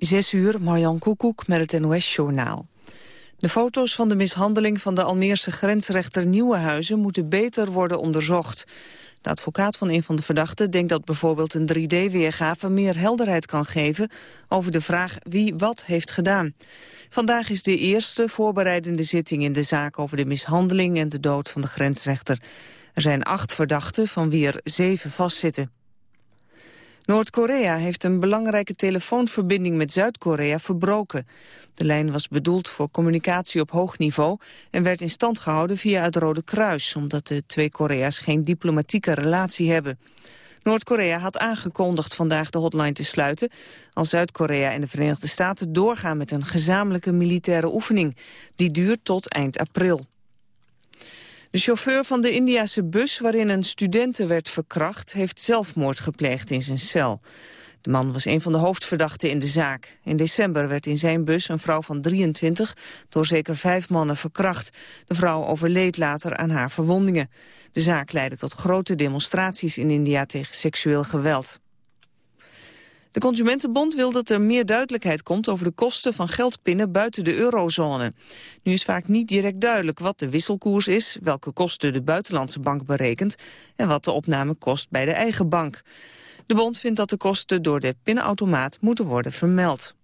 Zes uur, Marjan Koekoek met het NOS-journaal. De foto's van de mishandeling van de Almeerse grensrechter Nieuwenhuizen moeten beter worden onderzocht. De advocaat van een van de verdachten denkt dat bijvoorbeeld een 3D-weergave meer helderheid kan geven over de vraag wie wat heeft gedaan. Vandaag is de eerste voorbereidende zitting in de zaak over de mishandeling en de dood van de grensrechter. Er zijn acht verdachten van wie er zeven vastzitten. Noord-Korea heeft een belangrijke telefoonverbinding met Zuid-Korea verbroken. De lijn was bedoeld voor communicatie op hoog niveau en werd in stand gehouden via het Rode Kruis, omdat de twee Korea's geen diplomatieke relatie hebben. Noord-Korea had aangekondigd vandaag de hotline te sluiten... als Zuid-Korea en de Verenigde Staten doorgaan met een gezamenlijke militaire oefening. Die duurt tot eind april. De chauffeur van de Indiase bus waarin een studente werd verkracht... heeft zelfmoord gepleegd in zijn cel. De man was een van de hoofdverdachten in de zaak. In december werd in zijn bus een vrouw van 23 door zeker vijf mannen verkracht. De vrouw overleed later aan haar verwondingen. De zaak leidde tot grote demonstraties in India tegen seksueel geweld. De Consumentenbond wil dat er meer duidelijkheid komt over de kosten van geldpinnen buiten de eurozone. Nu is vaak niet direct duidelijk wat de wisselkoers is, welke kosten de buitenlandse bank berekent en wat de opname kost bij de eigen bank. De bond vindt dat de kosten door de pinnenautomaat moeten worden vermeld.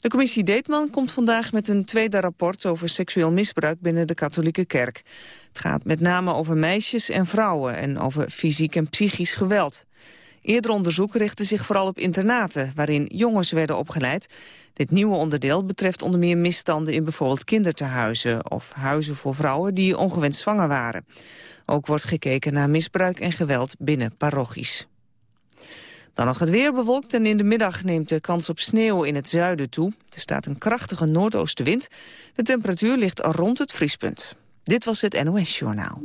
De commissie Deetman komt vandaag met een tweede rapport over seksueel misbruik binnen de katholieke kerk. Het gaat met name over meisjes en vrouwen en over fysiek en psychisch geweld. Eerder onderzoek richtte zich vooral op internaten, waarin jongens werden opgeleid. Dit nieuwe onderdeel betreft onder meer misstanden in bijvoorbeeld kindertehuizen of huizen voor vrouwen die ongewenst zwanger waren. Ook wordt gekeken naar misbruik en geweld binnen parochies. Dan nog het weer bewolkt en in de middag neemt de kans op sneeuw in het zuiden toe. Er staat een krachtige noordoostenwind. De temperatuur ligt rond het vriespunt. Dit was het NOS Journaal.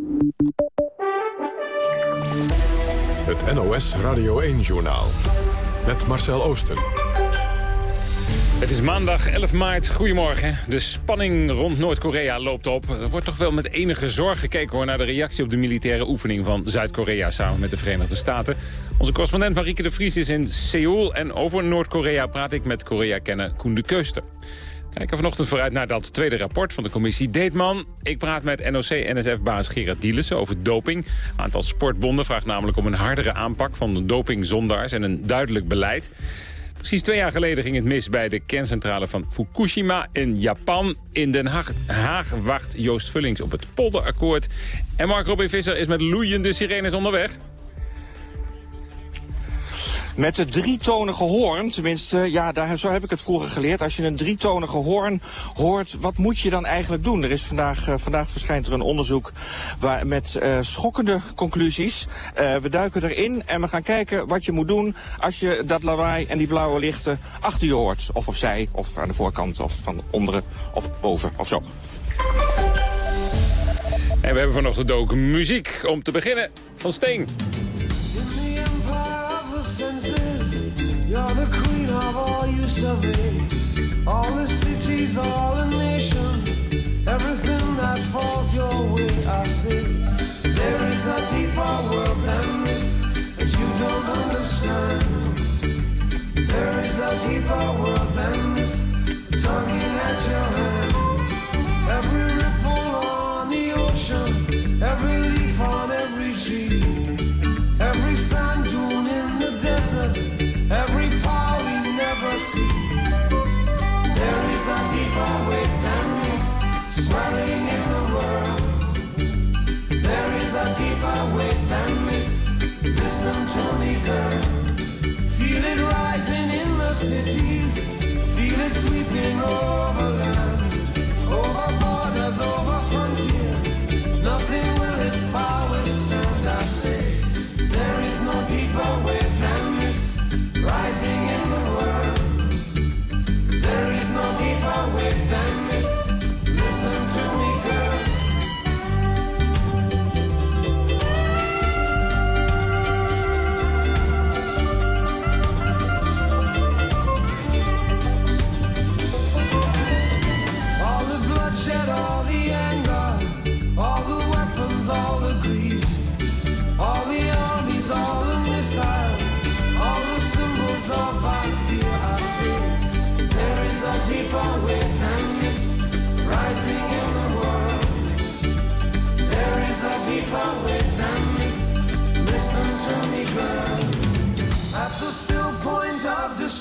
Het NOS Radio 1-journaal. Met Marcel Oosten. Het is maandag 11 maart. Goedemorgen. De spanning rond Noord-Korea loopt op. Er wordt toch wel met enige zorg gekeken hoor, naar de reactie op de militaire oefening van Zuid-Korea samen met de Verenigde Staten. Onze correspondent Marieke de Vries is in Seoul en over Noord-Korea praat ik met Korea-kenner Koen de Keuster. Kijken vanochtend vooruit naar dat tweede rapport van de commissie Deetman. Ik praat met NOC-NSF-baas Gerard Dielissen over doping. Een aantal sportbonden vraagt namelijk om een hardere aanpak van de dopingzondaars en een duidelijk beleid. Precies twee jaar geleden ging het mis bij de kerncentrale van Fukushima in Japan. In Den Haag, wacht Joost Vullings op het polderakkoord. En Mark Robin Visser is met loeiende sirenes onderweg. Met de drietonige hoorn, tenminste, ja, daar, zo heb ik het vroeger geleerd. Als je een drietonige hoorn hoort, wat moet je dan eigenlijk doen? Er is vandaag, uh, vandaag verschijnt er een onderzoek waar, met uh, schokkende conclusies. Uh, we duiken erin en we gaan kijken wat je moet doen als je dat lawaai en die blauwe lichten achter je hoort. Of opzij, of aan de voorkant, of van onderen, of boven, of zo. En we hebben vanochtend ook muziek om te beginnen van Steen. You're the queen of all you survey. All the cities, all the nations, everything that falls your way. I say, there is a deeper world than this that you don't understand. There is a deeper world than this, tugging at your sweeping over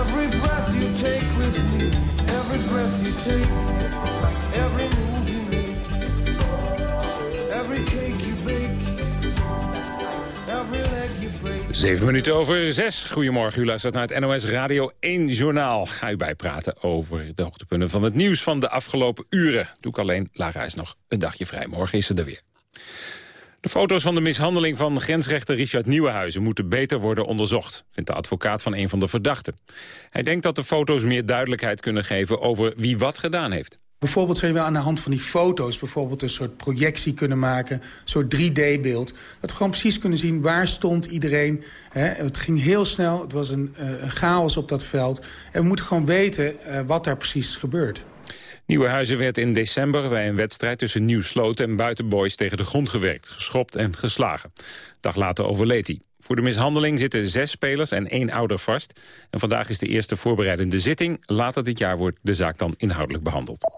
every breath you take with me, every breath you take, every move you make, every cake you bake, every leg you break. Zeven minuten over zes. Goedemorgen, u luistert naar het NOS Radio 1 Journaal. Ga u bijpraten over de hoogtepunten van het nieuws van de afgelopen uren. Doe ik alleen, Lara is nog een dagje vrij. Morgen is ze er weer. De foto's van de mishandeling van grensrechter Richard Nieuwenhuizen... moeten beter worden onderzocht, vindt de advocaat van een van de verdachten. Hij denkt dat de foto's meer duidelijkheid kunnen geven... over wie wat gedaan heeft. Bijvoorbeeld zou je aan de hand van die foto's... bijvoorbeeld een soort projectie kunnen maken, een soort 3D-beeld. Dat we gewoon precies kunnen zien waar stond iedereen. Hè. Het ging heel snel, het was een, eh, chaos op dat veld. En we moeten gewoon weten eh, wat daar precies is gebeurd. Nieuwenhuizen werd in december bij een wedstrijd tussen Nieuw Sloten en Buitenboys tegen de grond gewerkt, geschopt en geslagen. Dag later overleed hij. Voor de mishandeling zitten zes spelers en één ouder vast. En vandaag is de eerste voorbereidende zitting. Later dit jaar wordt de zaak dan inhoudelijk behandeld.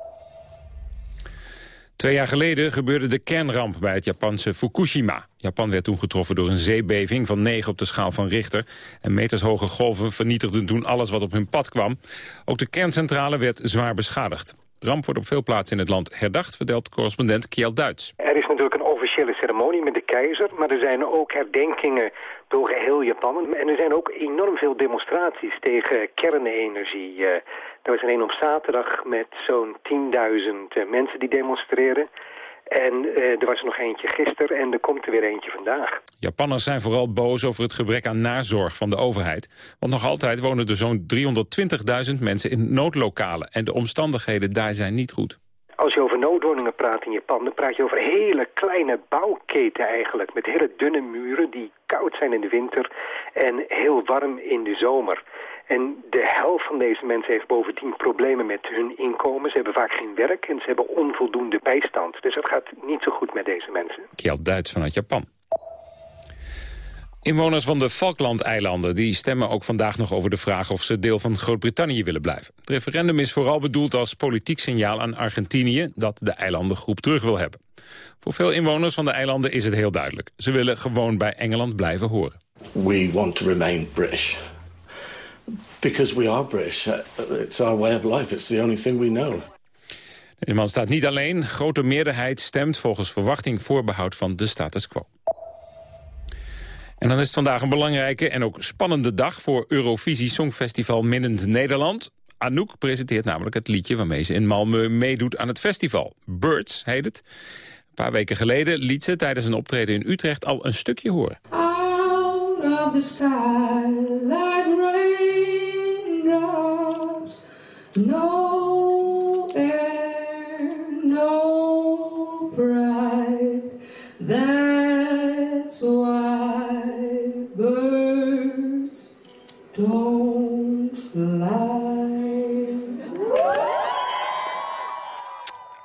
Twee jaar geleden gebeurde de kernramp bij het Japanse Fukushima. Japan werd toen getroffen door een zeebeving van 9 op de schaal van Richter. En metershoge golven vernietigden toen alles wat op hun pad kwam. Ook de kerncentrale werd zwaar beschadigd. Ramp wordt op veel plaatsen in het land herdacht, vertelt correspondent Kiel Duits. Er is natuurlijk een officiële ceremonie met de keizer, maar er zijn ook herdenkingen door heel Japan. En er zijn ook enorm veel demonstraties tegen kernenergie. Eh, Er was er een op zaterdag met zo'n 10.000 mensen die demonstreren. En eh, er was er nog eentje gisteren en er komt er weer eentje vandaag. Japanners zijn vooral boos over het gebrek aan nazorg van de overheid. Want nog altijd wonen er zo'n 320.000 mensen in noodlokalen. En de omstandigheden daar zijn niet goed. Als je over noodwoningen praat in Japan, dan praat je over hele kleine bouwketen eigenlijk. Met hele dunne muren die koud zijn in de winter en heel warm in de zomer. En de helft van deze mensen heeft bovendien problemen met hun inkomen. Ze hebben vaak geen werk en ze hebben onvoldoende bijstand. Dus het gaat niet zo goed met deze mensen. Kjeld Duits vanuit Japan. Inwoners van de Falklandeilanden die stemmen ook vandaag nog over de vraag of ze deel van Groot-Brittannië willen blijven. Het referendum is vooral bedoeld als politiek signaal aan Argentinië dat de eilandengroep terug wil hebben. Voor veel inwoners van de eilanden is het heel duidelijk. Ze willen gewoon bij Engeland blijven horen. We want to remain British. Because we are British. Uh, It's our way of life. It's the only thing we know. De man staat niet alleen. Grote meerderheid stemt volgens verwachting voor behoud van de status quo. En dan is het vandaag een belangrijke en ook spannende dag... voor Eurovisie Songfestival Minnend Nederland. Anouk presenteert namelijk het liedje waarmee ze in Malmö meedoet aan het festival. Birds heet het. Een paar weken geleden liet ze tijdens een optreden in Utrecht al een stukje horen. out of the sky like raindrops. No air, no pride. That's why birds don't fly.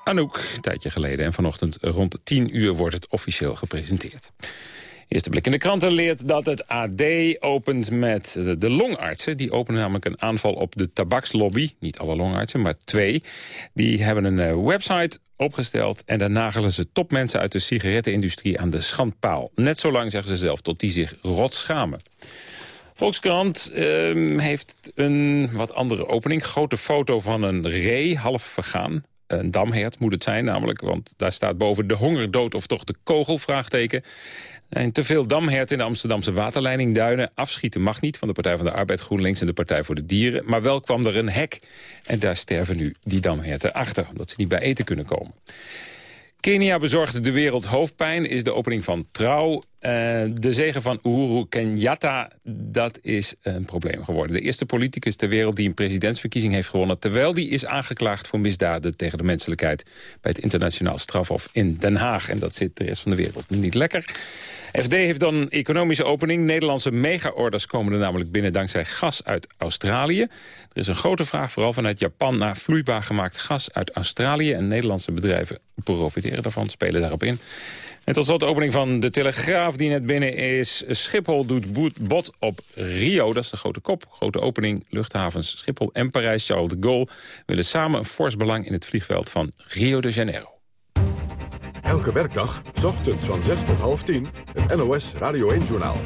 Anouk, een tijdje geleden. En vanochtend rond 10 uur wordt het officieel gepresenteerd. Eerste blik in de kranten leert dat het AD opent met de, longartsen. Die openen namelijk een aanval op de tabakslobby. Niet alle longartsen, maar twee. Die hebben een eh, website opgesteld... en daar nagelen ze topmensen uit de sigarettenindustrie aan de schandpaal. Net zo lang, zeggen ze zelf, tot die zich rot schamen. Volkskrant ehm, heeft een wat andere opening. Grote foto van een ree, half vergaan. Een damhert moet het zijn namelijk, want daar staat boven de hongerdood of toch de kogel, vraagteken. En te veel damhert in de Amsterdamse waterleidingduinen. Afschieten mag niet van de Partij van de Arbeid, GroenLinks en de Partij voor de Dieren. Maar wel kwam er een hek. En daar sterven nu die damherten achter, omdat ze niet bij eten kunnen komen. Kenia bezorgde de wereld hoofdpijn, is de opening van Trouw. Uh, de zegen van Uhuru Kenyatta, dat is een probleem geworden. De eerste politicus ter wereld die een presidentsverkiezing heeft gewonnen... terwijl die is aangeklaagd voor misdaden tegen de menselijkheid... bij het internationaal strafhof in Den Haag. En dat zit de rest van de wereld niet lekker. FD heeft dan een economische opening. Nederlandse mega-orders komen er namelijk binnen dankzij gas uit Australië. Er is een grote vraag, vooral vanuit Japan... naar vloeibaar gemaakt gas uit Australië. En Nederlandse bedrijven profiteren daarvan, spelen daarop in. En tot slot de opening van de Telegraaf die net binnen is. Schiphol doet bot op Rio, dat is de grote kop. Grote opening, luchthavens Schiphol en Parijs, Charles de Gaulle... willen samen een fors belang in het vliegveld van Rio de Janeiro. Elke werkdag, s ochtends van 6 tot half 10, het NOS Radio 1-journaal.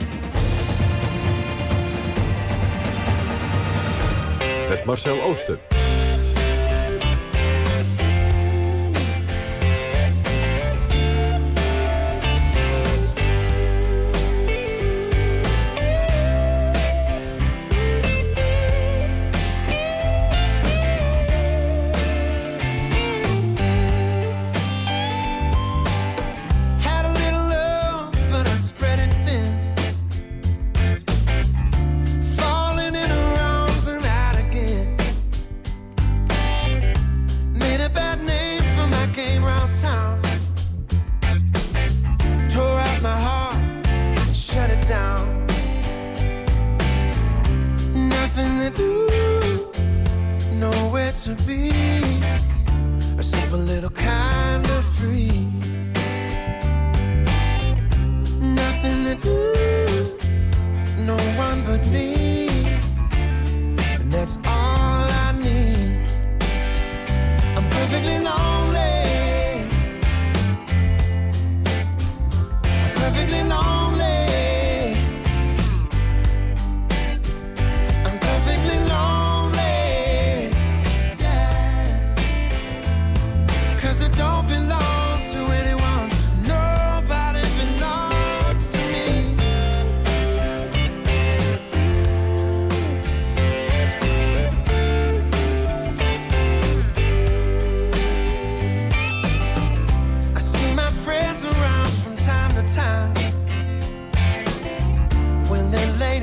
Met Marcel Ooster.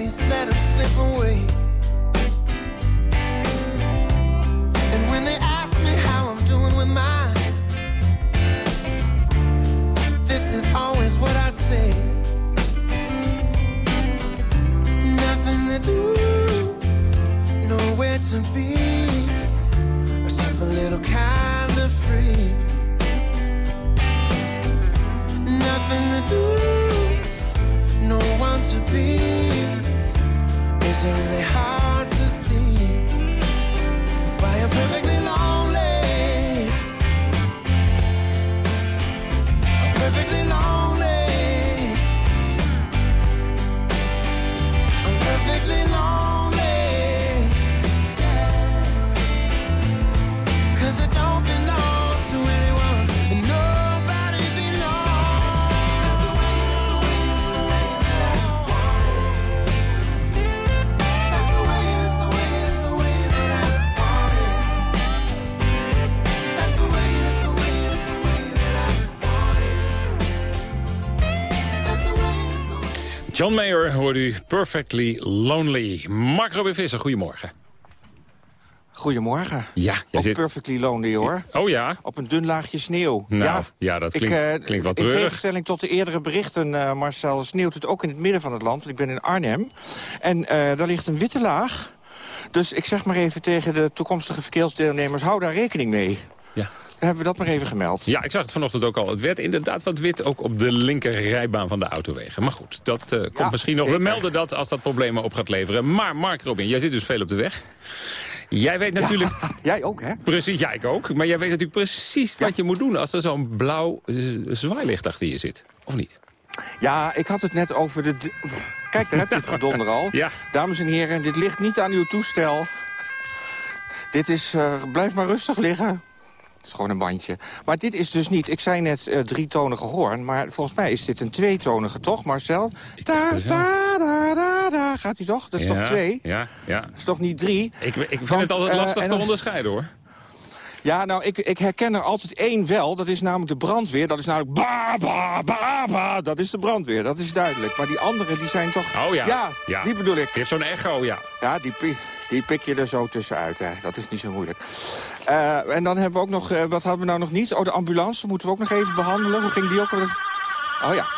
Ladies let them slip away. Hoort u Perfectly Lonely. Mark Robin Visser, goedemorgen. Goedemorgen. Ja, jij Ook zit... perfectly lonely hoor. Oh ja? Op een dun laagje sneeuw. Nou, ja, ja, dat Ik, klinkt, eh, klinkt wel In treurig. tegenstelling tot de eerdere berichten, eh, Marcel, sneeuwt het ook in het midden van het land. Want ik ben in Arnhem. En eh, daar ligt een witte laag. Dus ik zeg maar even tegen de toekomstige verkeersdeelnemers... hou daar rekening mee. Ja. Hebben we dat maar even gemeld. Ja, ik zag het vanochtend ook al. Het werd inderdaad wat wit, ook op de linker rijbaan van de autowegen. Maar goed, dat eh, komt Ja, misschien nog. We melden dat als dat problemen op gaat leveren. Maar Mark Robin, jij zit dus veel op de weg. Jij weet natuurlijk... Jij ook, hè? Precies, ja, ik ook. Maar jij weet natuurlijk precies wat je moet doen... als er zo'n blauw zwaailicht achter je zit. Of niet? Ja, ik had het net over de... Kijk, daar heb je het gedonder al. Ja. Dames en heren, dit ligt niet aan uw toestel. Dit is... eh, blijf maar rustig liggen. Het is gewoon een bandje. Maar dit is dus niet... Ik zei net eh, drietonige hoorn, maar volgens mij is dit een tweetonige, toch, Marcel? Ta, ta, da, da, da. Gaat die toch? Dat is Ja, toch twee? Ja, ja. Dat is toch niet drie? Ik, ik vind Want, het altijd eh, lastig te onderscheiden, hoor. Ja, nou, ik, ik herken er altijd één wel. Dat is namelijk de brandweer. Dat is namelijk ba, ba, ba, ba. Dat is de brandweer, dat is duidelijk. Maar die anderen, die zijn toch... Oh ja. Ja, Ja. die bedoel ik. Je hebt zo'n echo, ja. Ja, die, die pik je er zo tussenuit. Hè. Dat is niet zo moeilijk. Eh, en dan hebben we ook nog... eh, wat hadden we nou nog niet? Oh, de ambulance moeten we ook nog even behandelen. Hoe ging die ook? Oh ja.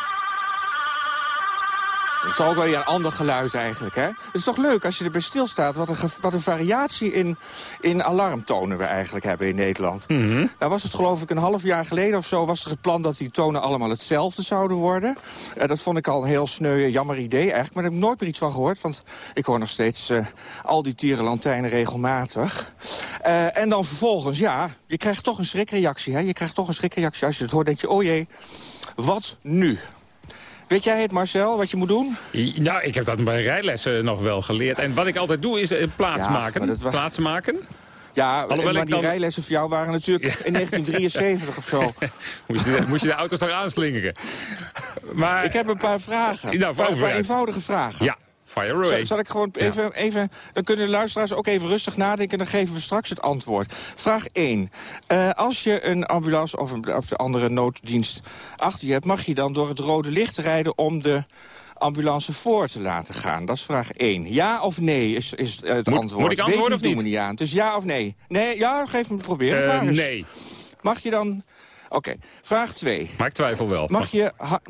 Dat is ook wel weer een ander geluid eigenlijk, hè? Het is toch leuk als je erbij stilstaat... wat een, wat een variatie in, in alarmtonen we eigenlijk hebben in Nederland. Nou was het geloof ik een half jaar geleden of zo... was er het plan dat die tonen allemaal hetzelfde zouden worden. Eh, dat vond ik al een heel sneu, jammer idee eigenlijk. Maar daar heb ik nooit meer iets van gehoord. Want ik hoor nog steeds eh, al die tierenlantijnen regelmatig. Eh, en dan vervolgens, ja, je krijgt toch een schrikreactie. Hè? Je krijgt toch een schrikreactie. Als je het hoort, denk je, oh jee, wat nu? Weet jij het, Marcel, wat je moet doen? Nou, ik heb dat bij rijlessen nog wel geleerd. En wat ik altijd doe, is eh, plaats Ja, maken. was- Plaats maken. Ja, Alhoewel maar die dan- rijlessen voor jou waren natuurlijk in 1973 of zo. Moest je, de, moest je de auto's nog aanslingeren. Maar, Ik heb een paar vragen. Nou, een paar eenvoudige vragen. Ja, fire Zal, away. zal ik gewoon even, even... Dan kunnen de luisteraars ook even rustig nadenken... en dan geven we straks het antwoord. Vraag 1. Eh, als je een ambulance of een of de andere nooddienst achter je hebt... mag je dan door het rode licht rijden om de ambulance voor te laten gaan? Dat is vraag 1. Ja of nee is, is het Moet- antwoord. moet ik antwoorden of doen niet? we niet aan. Dus ja of nee? Nee, ja, geef me proberen. Eh, maar eens. nee, Mag je dan... Oké, vraag 2. maar ik twijfel wel. Mag je... ha-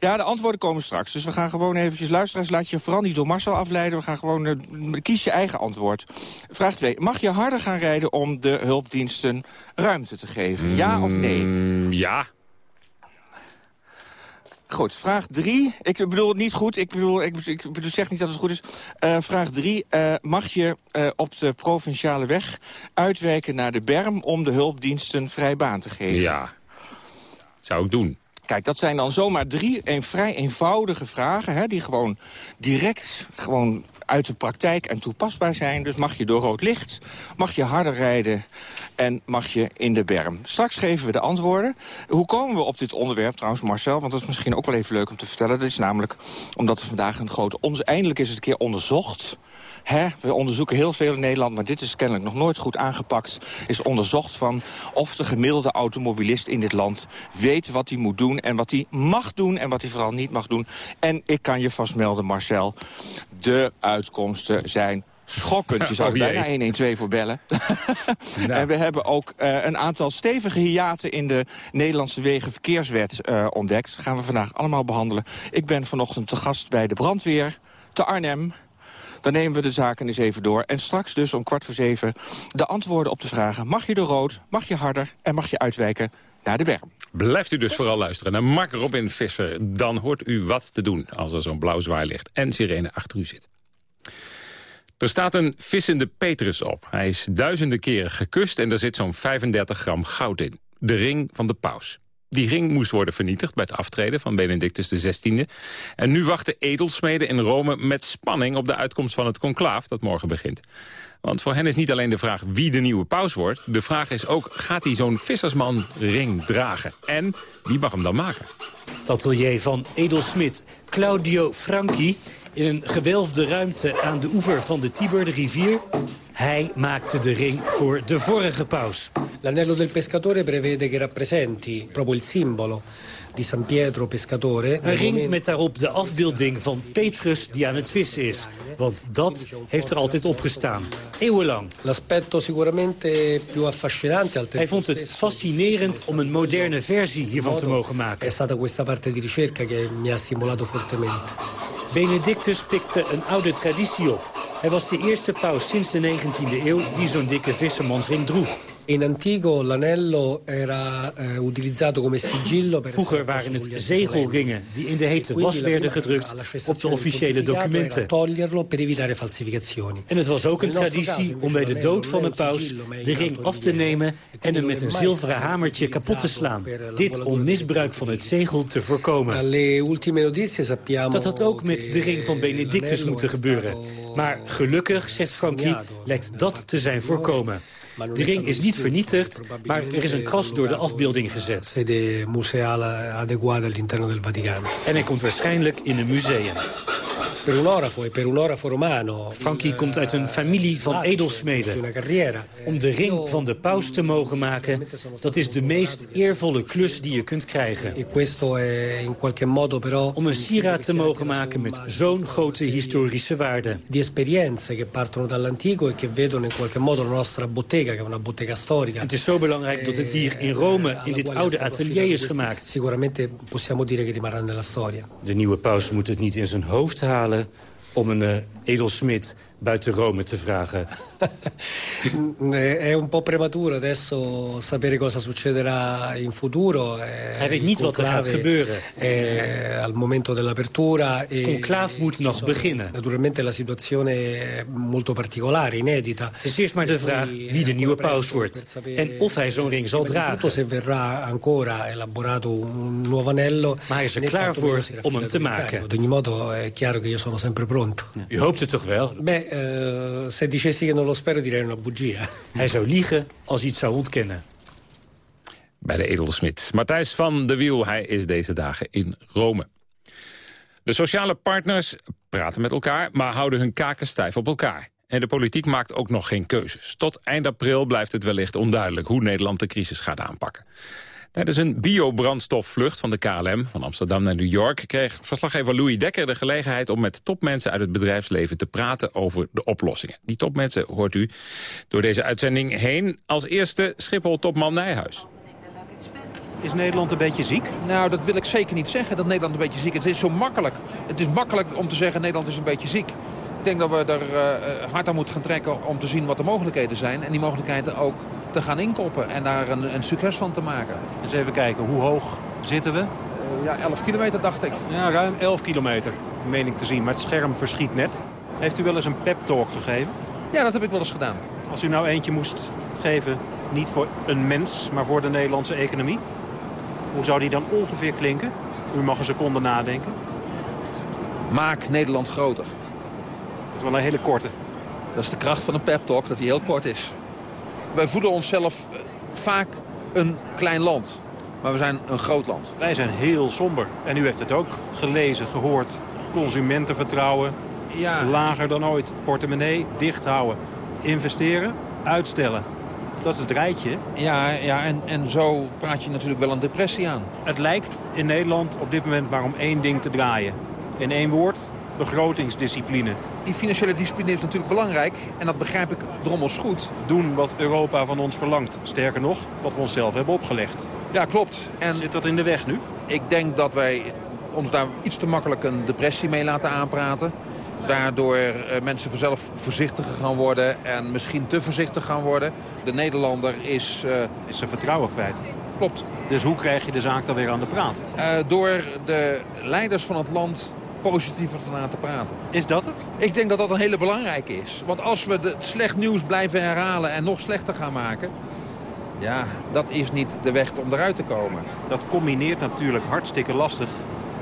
Ja, de antwoorden komen straks. Dus we gaan gewoon eventjes... Luisteraars, laat je vooral niet door Marcel afleiden. We gaan gewoon... eh, kies je eigen antwoord. Vraag 2. Mag je harder gaan rijden om de hulpdiensten ruimte te geven? Ja of nee? Mm, ja, Goed, vraag 3. Ik bedoel het niet goed. Ik bedoel, ik, ik bedoel, zeg niet dat het goed is. Eh, vraag 3. mag je eh, op de provinciale weg uitwijken naar de berm... om de hulpdiensten vrij baan te geven? ja. Zou ik doen. Kijk, dat zijn dan zomaar drie vrij eenvoudige vragen... Hè, die gewoon direct gewoon uit de praktijk en toepasbaar zijn. Dus mag je door rood licht, mag je harder rijden en mag je in de berm. Straks geven we de antwoorden. Hoe komen we op dit onderwerp trouwens, Marcel? Want dat is misschien ook wel even leuk om te vertellen. Dat is namelijk omdat er vandaag een grote... Onze, eindelijk is het een keer onderzocht... Hè, we onderzoeken heel veel in Nederland, maar dit is kennelijk nog nooit goed aangepakt. Is onderzocht van of de gemiddelde automobilist in dit land weet wat hij moet doen... en wat hij mag doen en wat hij vooral niet mag doen. En ik kan je vast melden, Marcel, de uitkomsten zijn schokkend. Je zou er Oh jee. bijna 112 voor bellen. Nou. En we hebben ook eh, een aantal stevige hiaten in de Nederlandse Wegenverkeerswet eh, ontdekt. Dat gaan we vandaag allemaal behandelen. Ik ben vanochtend te gast bij de brandweer te Arnhem. Dan nemen we de zaken eens even door. En straks dus om kwart voor zeven de antwoorden op de vragen... mag je door rood, mag je harder en mag je uitwijken naar de berm? Blijft u dus vooral luisteren naar Mark Robin Visser. Dan hoort u wat te doen als er zo'n blauw zwaailicht en sirene achter u zit. Er staat een vissende Petrus op. Hij is duizenden keren gekust en er zit zo'n 35 gram goud in. De ring van de paus. Die ring moest worden vernietigd bij het aftreden van Benedictus XVI. En nu wachten edelsmeden in Rome met spanning op de uitkomst van het conclaaf dat morgen begint. Want voor hen is niet alleen de vraag wie de nieuwe paus wordt. De vraag is ook, gaat hij zo'n vissersman ring dragen? En wie mag hem dan maken? Het atelier van edelsmid Claudio Franchi in een gewelfde ruimte aan de oever van de Tiber, de rivier. Hij maakte de ring voor de vorige paus. L'anello del pescatore prevede che rappresenti proprio il simbolo di San Pietro Pescatore. Een ring met daarop de afbeelding van Petrus die aan het vissen is. Want dat heeft er altijd opgestaan. Eeuwenlang. L'aspetto sicuramente più affascinante al Hij vond het fascinerend om een moderne versie hiervan te mogen È maken. stata questa parte di ricerca che mi ha stimolato fortemente. Benedictus pikte een oude traditie op. Hij was de eerste paus sinds de 19e eeuw die zo'n dikke vissermansring droeg. In Antico l'anello era eh, utilizzato come sigillo per Vroeger waren het zegelringen die in de hete was werden gedrukt op de officiële documenten. toglierlo per evitare falsificazioni. En het was ook een traditie om bij de dood van de paus de ring af te nemen en hem met een zilveren hamertje kapot te slaan. Dit om misbruik van het zegel te voorkomen. Dat had ook met de ring van Benedictus moeten gebeuren. Maar gelukkig, zegt Frankie, lijkt dat te zijn voorkomen. De ring is niet vernietigd, maar er is een kras door de afbeelding gezet. sede museale adeguata all'interno del Vaticano. En hij komt waarschijnlijk in een museum. E. Frankie komt uit een familie van edelsmeden. Om de ring van de paus te mogen maken, dat is de meest eervolle klus die je kunt krijgen. E Om een sieraad te mogen maken met zo'n grote historische waarde. di esperienze che partono dall'antico e che vedono in qualche modo la nostra bottega, che è una bottega storica. Het is zo belangrijk dat het hier in Rome, in dit oude atelier is gemaakt. Sicuramente possiamo dire che rimarrà nella storia. De nieuwe paus moet het niet in zijn hoofd halen om een eh, edelsmid buiten Rome te vragen. È un po' prematuro adesso sapere cosa succederà in futuro. Eh, Hij weet niet wat er gaat gebeuren. al momento dell'apertura. e- Het conclaaf moet nog beginnen. Naturalmente la situazione molto particolare, inedita. Het is eerst maar de vraag wie de nieuwe paus wordt. En of hij zo'n ring zal dragen. se verrà ancora elaborato un nuovo anello. Maar hij is er klaar voor om hem te maken. Ad ogni modo è chiaro che io sono sempre pronto. U hoopt het toch wel? Beh, eh, se dicessi che non lo spero direi una bugia. Hij zou liegen als hij het zou ontkennen. bij de edelsmid. Matthijs van de Wiel, hij is deze dagen in Rome. De sociale partners praten met elkaar, maar houden hun kaken stijf op elkaar. En de politiek maakt ook nog geen keuzes. Tot eind april blijft het wellicht onduidelijk hoe Nederland de crisis gaat aanpakken. Tijdens een biobrandstofvlucht van de KLM van Amsterdam naar New York... kreeg verslaggever Louis Dekker de gelegenheid om met topmensen uit het bedrijfsleven te praten over de oplossingen. Die topmensen hoort u door deze uitzending heen. Als eerste Schiphol-topman Nijhuis. Is Nederland een beetje ziek? Nou, dat wil ik zeker niet zeggen, dat Nederland een beetje ziek is. Het is zo makkelijk. Het is makkelijk om te zeggen Nederland is een beetje ziek. Ik denk dat we er eh, hard aan moeten gaan trekken om te zien wat de mogelijkheden zijn. En die mogelijkheden ook te gaan inkoppen en daar een, een succes van te maken. Eens even kijken, hoe hoog zitten we? Eh, ja, 11 kilometer dacht ik. Ja, ruim 11 kilometer, meen ik te zien. Maar het scherm verschiet net. Heeft u wel eens een pep-talk gegeven? Ja, dat heb ik wel eens gedaan. Als u nou eentje moest geven, niet voor een mens, maar voor de Nederlandse economie. Hoe zou die dan ongeveer klinken? U mag een seconde nadenken. Maak Nederland groter. Dat is wel een hele korte. Dat is de kracht van een pep talk, dat die heel kort is. Wij voelen onszelf eh, vaak een klein land. Maar we zijn een groot land. Wij zijn heel somber. En u heeft het ook gelezen, gehoord. Consumentenvertrouwen, Ja, lager dan ooit. Portemonnee dicht houden. Investeren, uitstellen. Dat is het rijtje. ja, ja en, en zo praat je natuurlijk wel een depressie aan. Het lijkt in Nederland op dit moment maar om één ding te draaien. In één woord, begrotingsdiscipline. Die financiële discipline is natuurlijk belangrijk. En dat begrijp ik drommels goed. Doen wat Europa van ons verlangt. Sterker nog, wat we onszelf hebben opgelegd. Ja, klopt. En Zit dat in de weg nu? ik denk dat wij ons daar iets te makkelijk een depressie mee laten aanpraten. Daardoor eh, mensen vanzelf voorzichtiger gaan worden en misschien te voorzichtig gaan worden. De Nederlander is... eh, Is zijn vertrouwen kwijt. klopt. Dus hoe krijg je de zaak dan weer aan de praat? Eh, door de leiders van het land positiever te laten praten. Is dat het? Ik denk dat dat een hele belangrijke is. Want als we het slecht nieuws blijven herhalen en nog slechter gaan maken... ja, dat is niet de weg om eruit te komen. Dat combineert natuurlijk hartstikke lastig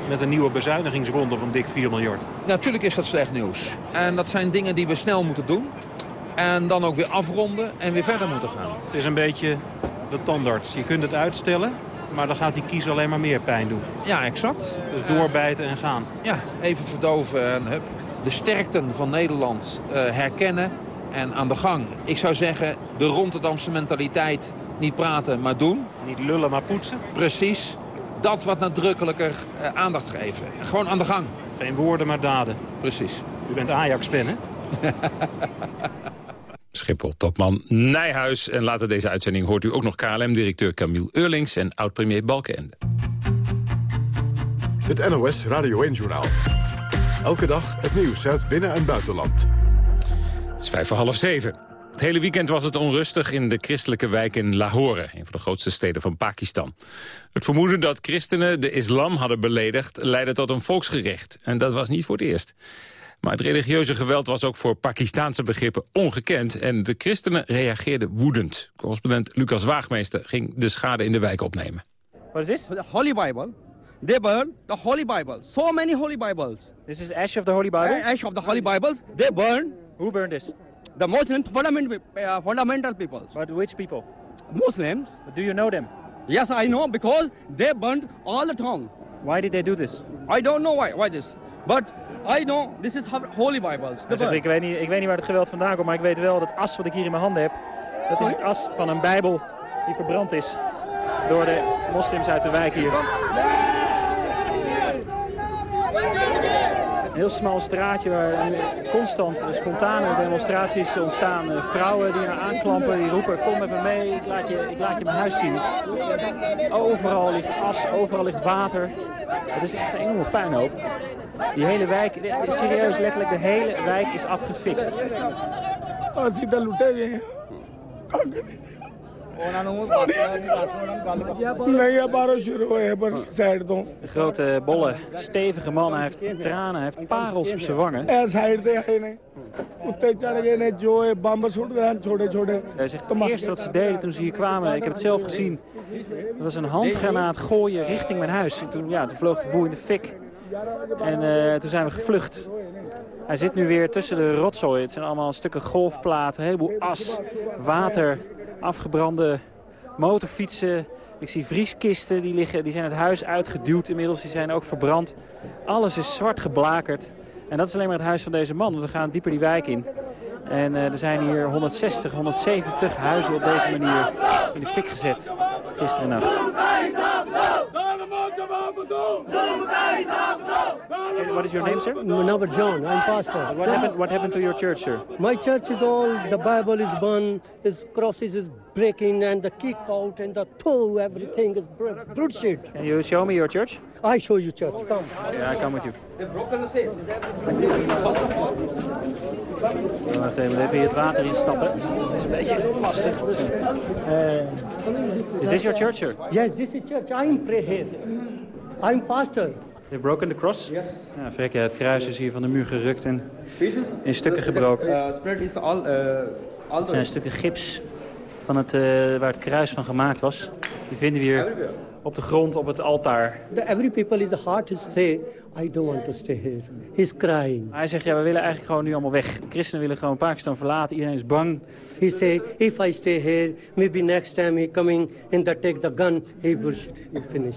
met een nieuwe bezuinigingsronde van dik 4 miljard. Natuurlijk is dat slecht nieuws. En dat zijn dingen die we snel moeten doen. En dan ook weer afronden en weer verder moeten gaan. Het is een beetje de tandarts. Je kunt het uitstellen, maar dan gaat die kies alleen maar meer pijn doen. Ja, exact. Dus doorbijten en gaan. Ja, even verdoven en hup. De sterkten van Nederland eh, herkennen en aan de gang. Ik zou zeggen, de Rotterdamse mentaliteit niet praten, maar doen. Niet lullen, maar poetsen. Precies. Dat wat nadrukkelijker eh, aandacht geven. Gewoon aan de gang. Geen woorden, maar daden. Precies. U bent Ajax-fan, hè? Schiphol-topman Nijhuis. En later deze uitzending hoort u ook nog KLM-directeur Camille Eurlings... en oud-premier Balkenende. Het NOS Radio 1-journaal. Elke dag het nieuws uit binnen- en buitenland. Het is vijf voor half zeven. Het hele weekend was het onrustig in de christelijke wijk in Lahore, een van de grootste steden van Pakistan. Het vermoeden dat christenen de islam hadden beledigd leidde tot een volksgericht. En dat was niet voor het eerst. Maar het religieuze geweld was ook voor Pakistaanse begrippen ongekend. En de christenen reageerden woedend. Correspondent Lucas Waagmeester ging de schade in de wijk opnemen. What is this? The Holy Bible. They burn the Holy Bible. So many Holy Bibles. This is ash of the Holy Bible? Uh, ash of the Holy Bibles. They burn. Who burned this? The Muslim fundament, uh, fundamental people. But which people? Muslims. But do you know them? Yes, I know because they burned all the town. Why did they do this? I don't know why, why this. But I know this is Holy Bibles. Zegt, ik, weet niet, ik weet niet waar het geweld vandaan komt, maar ik weet wel dat as wat ik hier in mijn handen heb... dat is het as van een bijbel die verbrand is door de moslims uit de wijk hier. Een heel smal straatje waar constant spontane demonstraties ontstaan. Eh, Vrouwen die naar aanklampen, die roepen kom met me mee, ik laat je, ik laat je mijn huis zien. Overal ligt as, overal ligt water. Het is echt een enorme puinhoop. Die hele wijk, serieus letterlijk de hele wijk is afgefikt. Grote, bolle, stevige man. Hij heeft tranen, hij heeft parels op zijn wangen. Hij zegt het eerste wat ze deden toen ze hier kwamen, ik heb het zelf gezien. Dat was een handgranaat gooien richting mijn huis. En toen, ja, toen vloog de boel in de fik. En uh, toen zijn we gevlucht. Hij zit nu weer tussen de rotzooi. Het zijn allemaal stukken golfplaten, een heleboel as, water, afgebrande motorfietsen. Ik zie vrieskisten, die, liggen, die zijn het huis uitgeduwd inmiddels. Die zijn ook verbrand. Alles is zwart geblakerd. En dat is alleen maar het huis van deze man. Want we gaan dieper die wijk in. En uh, er zijn hier 160, 170 huizen op deze manier in de fik gezet. Gisteren nacht. And what is your name, sir? Munawar John. I'm pastor. What happened, what happened to your church, sir? My church is all, the Bible is burned, his crosses is breaking, and the kick out, and the toe, everything is bullshit. Can you show me your church? I show you church. Come. Yeah, I come with you. They've broken the safe. First of all, Wacht even, even hier het water instappen. Het is een beetje lastig. Uh, is this your church, sir? Yes, this is church. I'm pray here. I'm pastor. They've broken the cross? Yes. Ja, verrek, ja, het kruis is hier van de muur gerukt en in stukken gebroken. Uh, is all, all Het zijn stukken gips van het, uh, waar het kruis van gemaakt was. Die vinden we hier op de grond op het altaar. The every people is hard to stay. I don't want to stay here. He's crying. Hij zegt, ja, we willen eigenlijk gewoon nu allemaal weg. De christenen willen gewoon Pakistan verlaten. Iedereen is bang. He say, if I stay here, maybe next time he coming and they take the gun, he will finish.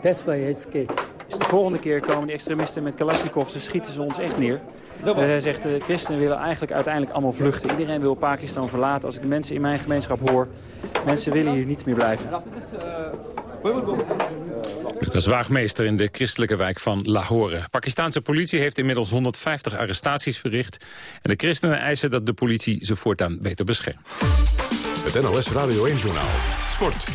That's why I scared. Dus de volgende keer komen die extremisten met Kalashnikovs en schieten ze ons echt neer. Hij zegt, de christenen willen eigenlijk uiteindelijk allemaal vluchten. Iedereen wil Pakistan verlaten. Als ik de mensen in mijn gemeenschap hoor, mensen willen hier niet meer blijven. Lucas Waagmeester in de christelijke wijk van Lahore. Pakistanse politie heeft inmiddels 150 arrestaties verricht. En de christenen eisen dat de politie ze voortaan beter beschermt. Het NOS Radio 1-journaal. Sport.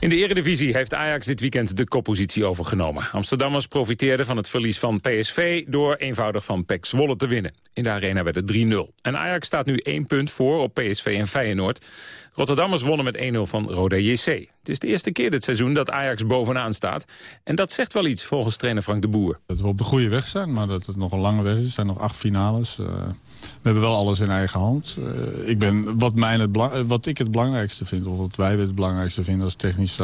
In de eredivisie heeft Ajax dit weekend de koppositie overgenomen. Amsterdammers profiteerden van het verlies van PSV... door eenvoudig van PEC Zwolle te winnen. In de arena werd het 3-0. En Ajax staat nu één punt voor op PSV en Feyenoord. Rotterdammers wonnen met 1-0 van Roda JC. Het is de eerste keer dit seizoen dat Ajax bovenaan staat. En dat zegt wel iets, volgens trainer Frank de Boer. Dat we op de goede weg zijn, maar dat het nog een lange weg is. Er zijn nog acht finales. Uh, we hebben wel alles in eigen hand. Uh, ik ben, wat, mijn het wat ik het belangrijkste vind, of wat wij het belangrijkste vinden als technisch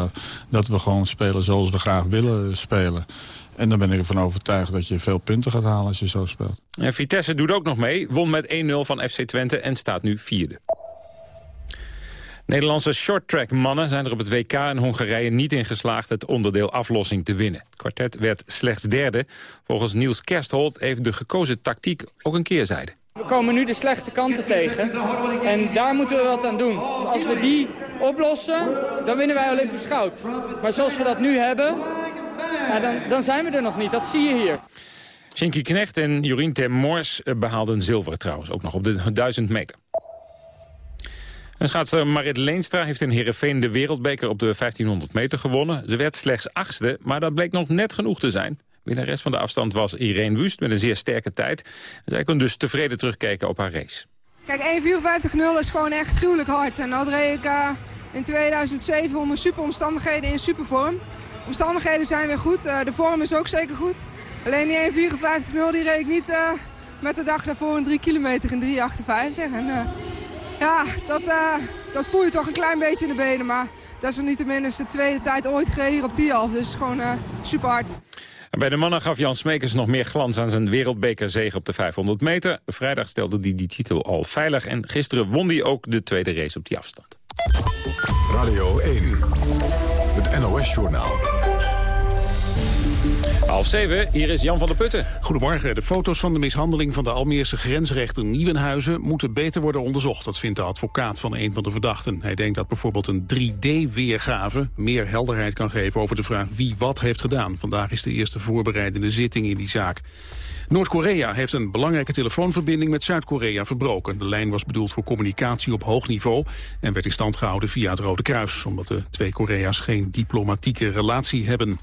dat we gewoon spelen zoals we graag willen spelen. En dan ben ik ervan overtuigd dat je veel punten gaat halen als je zo speelt. En Vitesse doet ook nog mee, won met 1-0 van FC Twente en staat nu vierde. Nederlandse shorttrack mannen zijn er op het WK in Hongarije niet in geslaagd het onderdeel aflossing te winnen. Het werd slechts derde. Volgens Niels Kersthold heeft de gekozen tactiek ook een keerzijde. We komen nu de slechte kanten tegen en daar moeten we wat aan doen. Als we die oplossen, dan winnen wij Olympisch goud. Maar zoals we dat nu hebben, dan, dan zijn we er nog niet. Dat zie je hier. Shinky Knecht en Jorien Termors behaalden zilver trouwens, ook nog op de 1000 meter. En schaatser Marit Leenstra heeft in Heerenveen de wereldbeker op de 1500 meter gewonnen. Ze werd slechts achtste, maar dat bleek nog net genoeg te zijn. Winnares van de afstand was Irene Wust met een zeer sterke tijd. Zij kon dus tevreden terugkijken op haar race. Kijk, 1.54.0 is gewoon echt gruwelijk hard. En dat reed ik uh, in 2007 onder super omstandigheden in supervorm. Omstandigheden zijn weer goed, uh, de vorm is ook zeker goed. Alleen die 1.54.0 die reed ik niet uh, met de dag daarvoor een 3 kilometer in 3.58. En ja, dat, dat voel je toch een klein beetje in de benen. Maar dat is niet de tweede tijd ooit gereden op die half. Dus gewoon super hard. Bij de mannen gaf Jan Smekers nog meer glans aan zijn wereldbekerzege op de 500 meter. Vrijdag stelde hij die titel al veilig en gisteren won hij ook de tweede race op die afstand. Radio 1, het NOS-journaal. Half zeven, hier is Jan van der Putten. Goedemorgen. De foto's van de mishandeling van de Almeerse grensrechter Nieuwenhuizen moeten beter worden onderzocht. Dat vindt de advocaat van een van de verdachten. Hij denkt dat bijvoorbeeld een 3D-weergave meer helderheid kan geven over de vraag wie wat heeft gedaan. Vandaag is de eerste voorbereidende zitting in die zaak. Noord-Korea heeft een belangrijke telefoonverbinding met Zuid-Korea verbroken. De lijn was bedoeld voor communicatie op hoog niveau en werd in stand gehouden via het Rode Kruis, omdat de twee Korea's geen diplomatieke relatie hebben.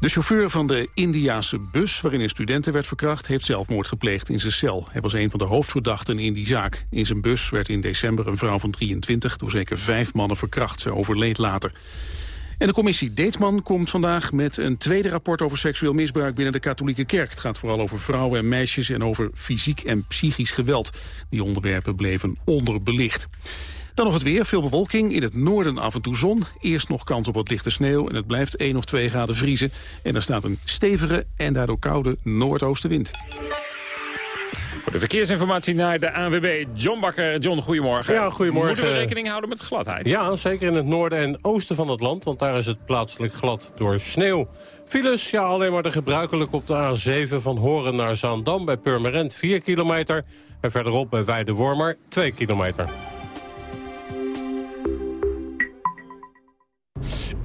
De chauffeur van de Indiase bus waarin een studenten werd verkracht... heeft zelfmoord gepleegd in zijn cel. Hij was een van de hoofdverdachten in die zaak. In zijn bus werd in december een vrouw van 23... door zeker vijf mannen verkracht. Ze overleed later. En de commissie Deetman komt vandaag met een tweede rapport over seksueel misbruik binnen de katholieke kerk. Het gaat vooral over vrouwen en meisjes en over fysiek en psychisch geweld. Die onderwerpen bleven onderbelicht. Dan nog het weer, veel bewolking, in het noorden af en toe zon. Eerst nog kans op wat lichte sneeuw en het blijft 1 of 2 graden vriezen. En er staat een stevige en daardoor koude noordoostenwind. Voor de verkeersinformatie naar de ANWB. John Bakker. John, goedemorgen. Ja, goedemorgen. Moeten we rekening houden met gladheid? Ja, zeker in het noorden en oosten van het land. Want daar is het plaatselijk glad door sneeuw. Files, ja, alleen maar de gebruikelijk op de A7 van Horen naar Zaandam... bij Purmerend 4 kilometer. En verderop bij Weidewormer 2 kilometer.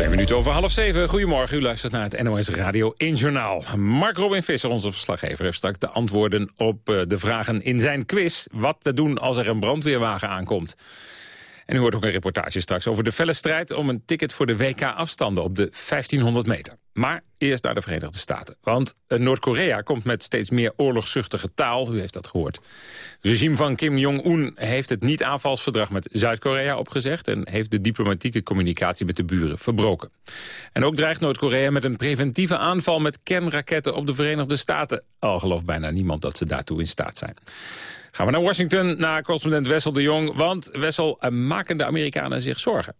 Twee minuten over half zeven. Goedemorgen, u luistert naar het NOS Radio 1 Journaal. Mark Robin Visser, onze verslaggever, heeft straks de antwoorden op eh, de vragen in zijn quiz. Wat te doen als er een brandweerwagen aankomt. En u hoort ook een reportage straks over de felle strijd... om een ticket voor de WK-afstanden op de 1500 meter. Maar eerst naar de Verenigde Staten. Want eh, Noord-Korea komt met steeds meer oorlogszuchtige taal. U heeft dat gehoord. Het regime van Kim Jong-un heeft het niet-aanvalsverdrag met Zuid-Korea opgezegd... en heeft de diplomatieke communicatie met de buren verbroken. En ook dreigt Noord-Korea met een preventieve aanval... met kernraketten op de Verenigde Staten. Al gelooft bijna niemand dat ze daartoe in staat zijn. Gaan we naar Washington, naar correspondent Wessel de Jong. Want Wessel, eh, maken de Amerikanen zich zorgen?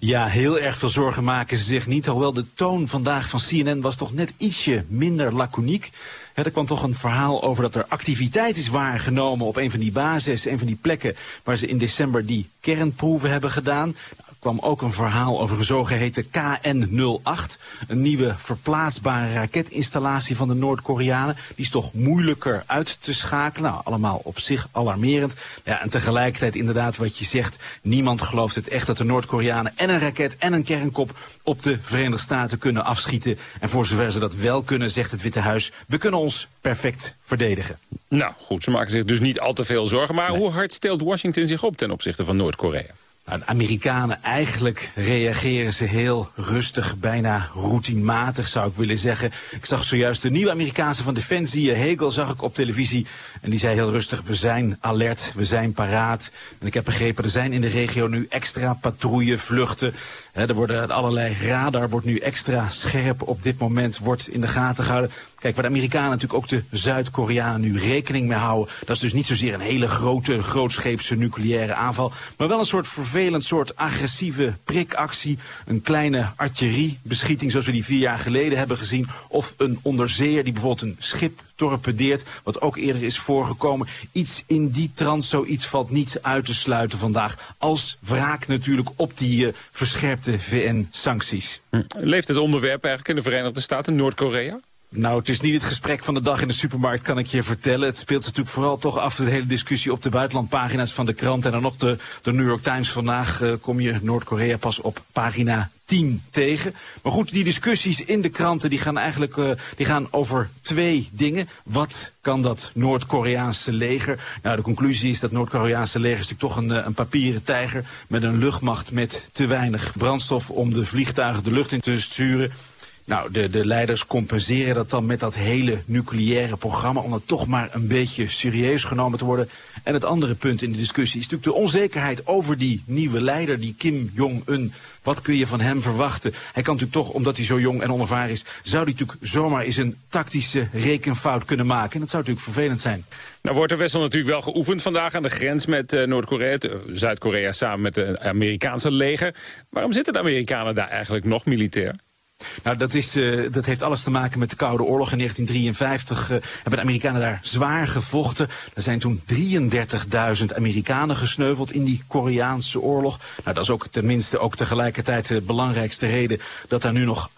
Ja, heel erg veel zorgen maken ze zich niet. Hoewel de toon vandaag van CNN was toch net ietsje minder laconiek. er kwam toch een verhaal over dat er activiteit is waargenomen op een van die bases, een van die plekken waar ze in december die kernproeven hebben gedaan kwam ook een verhaal over een zogeheten KN-08. Een nieuwe verplaatsbare raketinstallatie van de Noord-Koreanen. Die is toch moeilijker uit te schakelen. Nou, allemaal op zich alarmerend. Ja, en tegelijkertijd inderdaad wat je zegt. Niemand gelooft het echt dat de Noord-Koreanen en een raket en een kernkop op de Verenigde Staten kunnen afschieten. En voor zover ze dat wel kunnen, zegt het Witte Huis, we kunnen ons perfect verdedigen. Nou goed, ze maken zich dus niet al te veel zorgen. Maar hoe hard stelt Washington zich op ten opzichte van Noord-Korea? De Amerikanen, eigenlijk reageren ze heel rustig, bijna routinematig zou ik willen zeggen. Ik zag zojuist de nieuwe Amerikaanse van Defensie, Hegel, zag ik op televisie. En die zei heel rustig, we zijn alert, we zijn paraat. En ik heb begrepen, er zijn in de regio nu extra patrouillevluchten. Er worden allerlei radar wordt nu extra scherp op dit moment, wordt in de gaten gehouden. Kijk, waar de Amerikanen natuurlijk ook de Zuid-Koreanen nu rekening mee houden. Dat is dus niet zozeer een hele grote, grootscheepse nucleaire aanval. Maar wel een soort vervelend, soort agressieve prikactie. Een kleine artilleriebeschieting zoals we die vier jaar geleden hebben gezien. Of een onderzeeër die bijvoorbeeld een schip torpedeert. Wat ook eerder is voorgekomen. Iets in die trant, zoiets valt niet uit te sluiten vandaag. Als wraak natuurlijk op die uh, verscherpte VN-sancties. Hm. Leeft het onderwerp eigenlijk in de Verenigde Staten, Noord-Korea? Nou, het is niet het gesprek van de dag in de supermarkt, kan ik je vertellen. Het speelt natuurlijk vooral toch af de hele discussie op de buitenlandpagina's van de krant. En dan nog de, de New York Times. Vandaag uh, kom je Noord-Korea pas op pagina 10 tegen. Maar goed, die discussies in de kranten die gaan eigenlijk uh, die gaan over twee dingen. Wat kan dat Noord-Koreaanse leger? Nou, de conclusie is dat Noord-Koreaanse leger is natuurlijk toch een, een papieren tijger... met een luchtmacht met te weinig brandstof om de vliegtuigen de lucht in te sturen. Nou, de, de leiders compenseren dat dan met dat hele nucleaire programma... om dat toch maar een beetje serieus genomen te worden. En het andere punt in de discussie is natuurlijk de onzekerheid over die nieuwe leider, die Kim Jong-un. Wat kun je van hem verwachten? Hij kan natuurlijk toch, omdat hij zo jong en onervaren is... zou hij natuurlijk zomaar eens een tactische rekenfout kunnen maken. En dat zou natuurlijk vervelend zijn. Nou wordt de Wessel natuurlijk wel geoefend vandaag aan de grens met uh, Noord-Korea. Zuid-Korea samen met het Amerikaanse leger. Waarom zitten de Amerikanen daar eigenlijk nog militair? Nou, dat, is, uh, dat heeft alles te maken met de Koude Oorlog. In 1953 uh, hebben de Amerikanen daar zwaar gevochten. Er zijn toen 33.000 Amerikanen gesneuveld in die Koreaanse oorlog. Nou, dat is ook tenminste ook tegelijkertijd de belangrijkste reden... dat er nu nog 28.500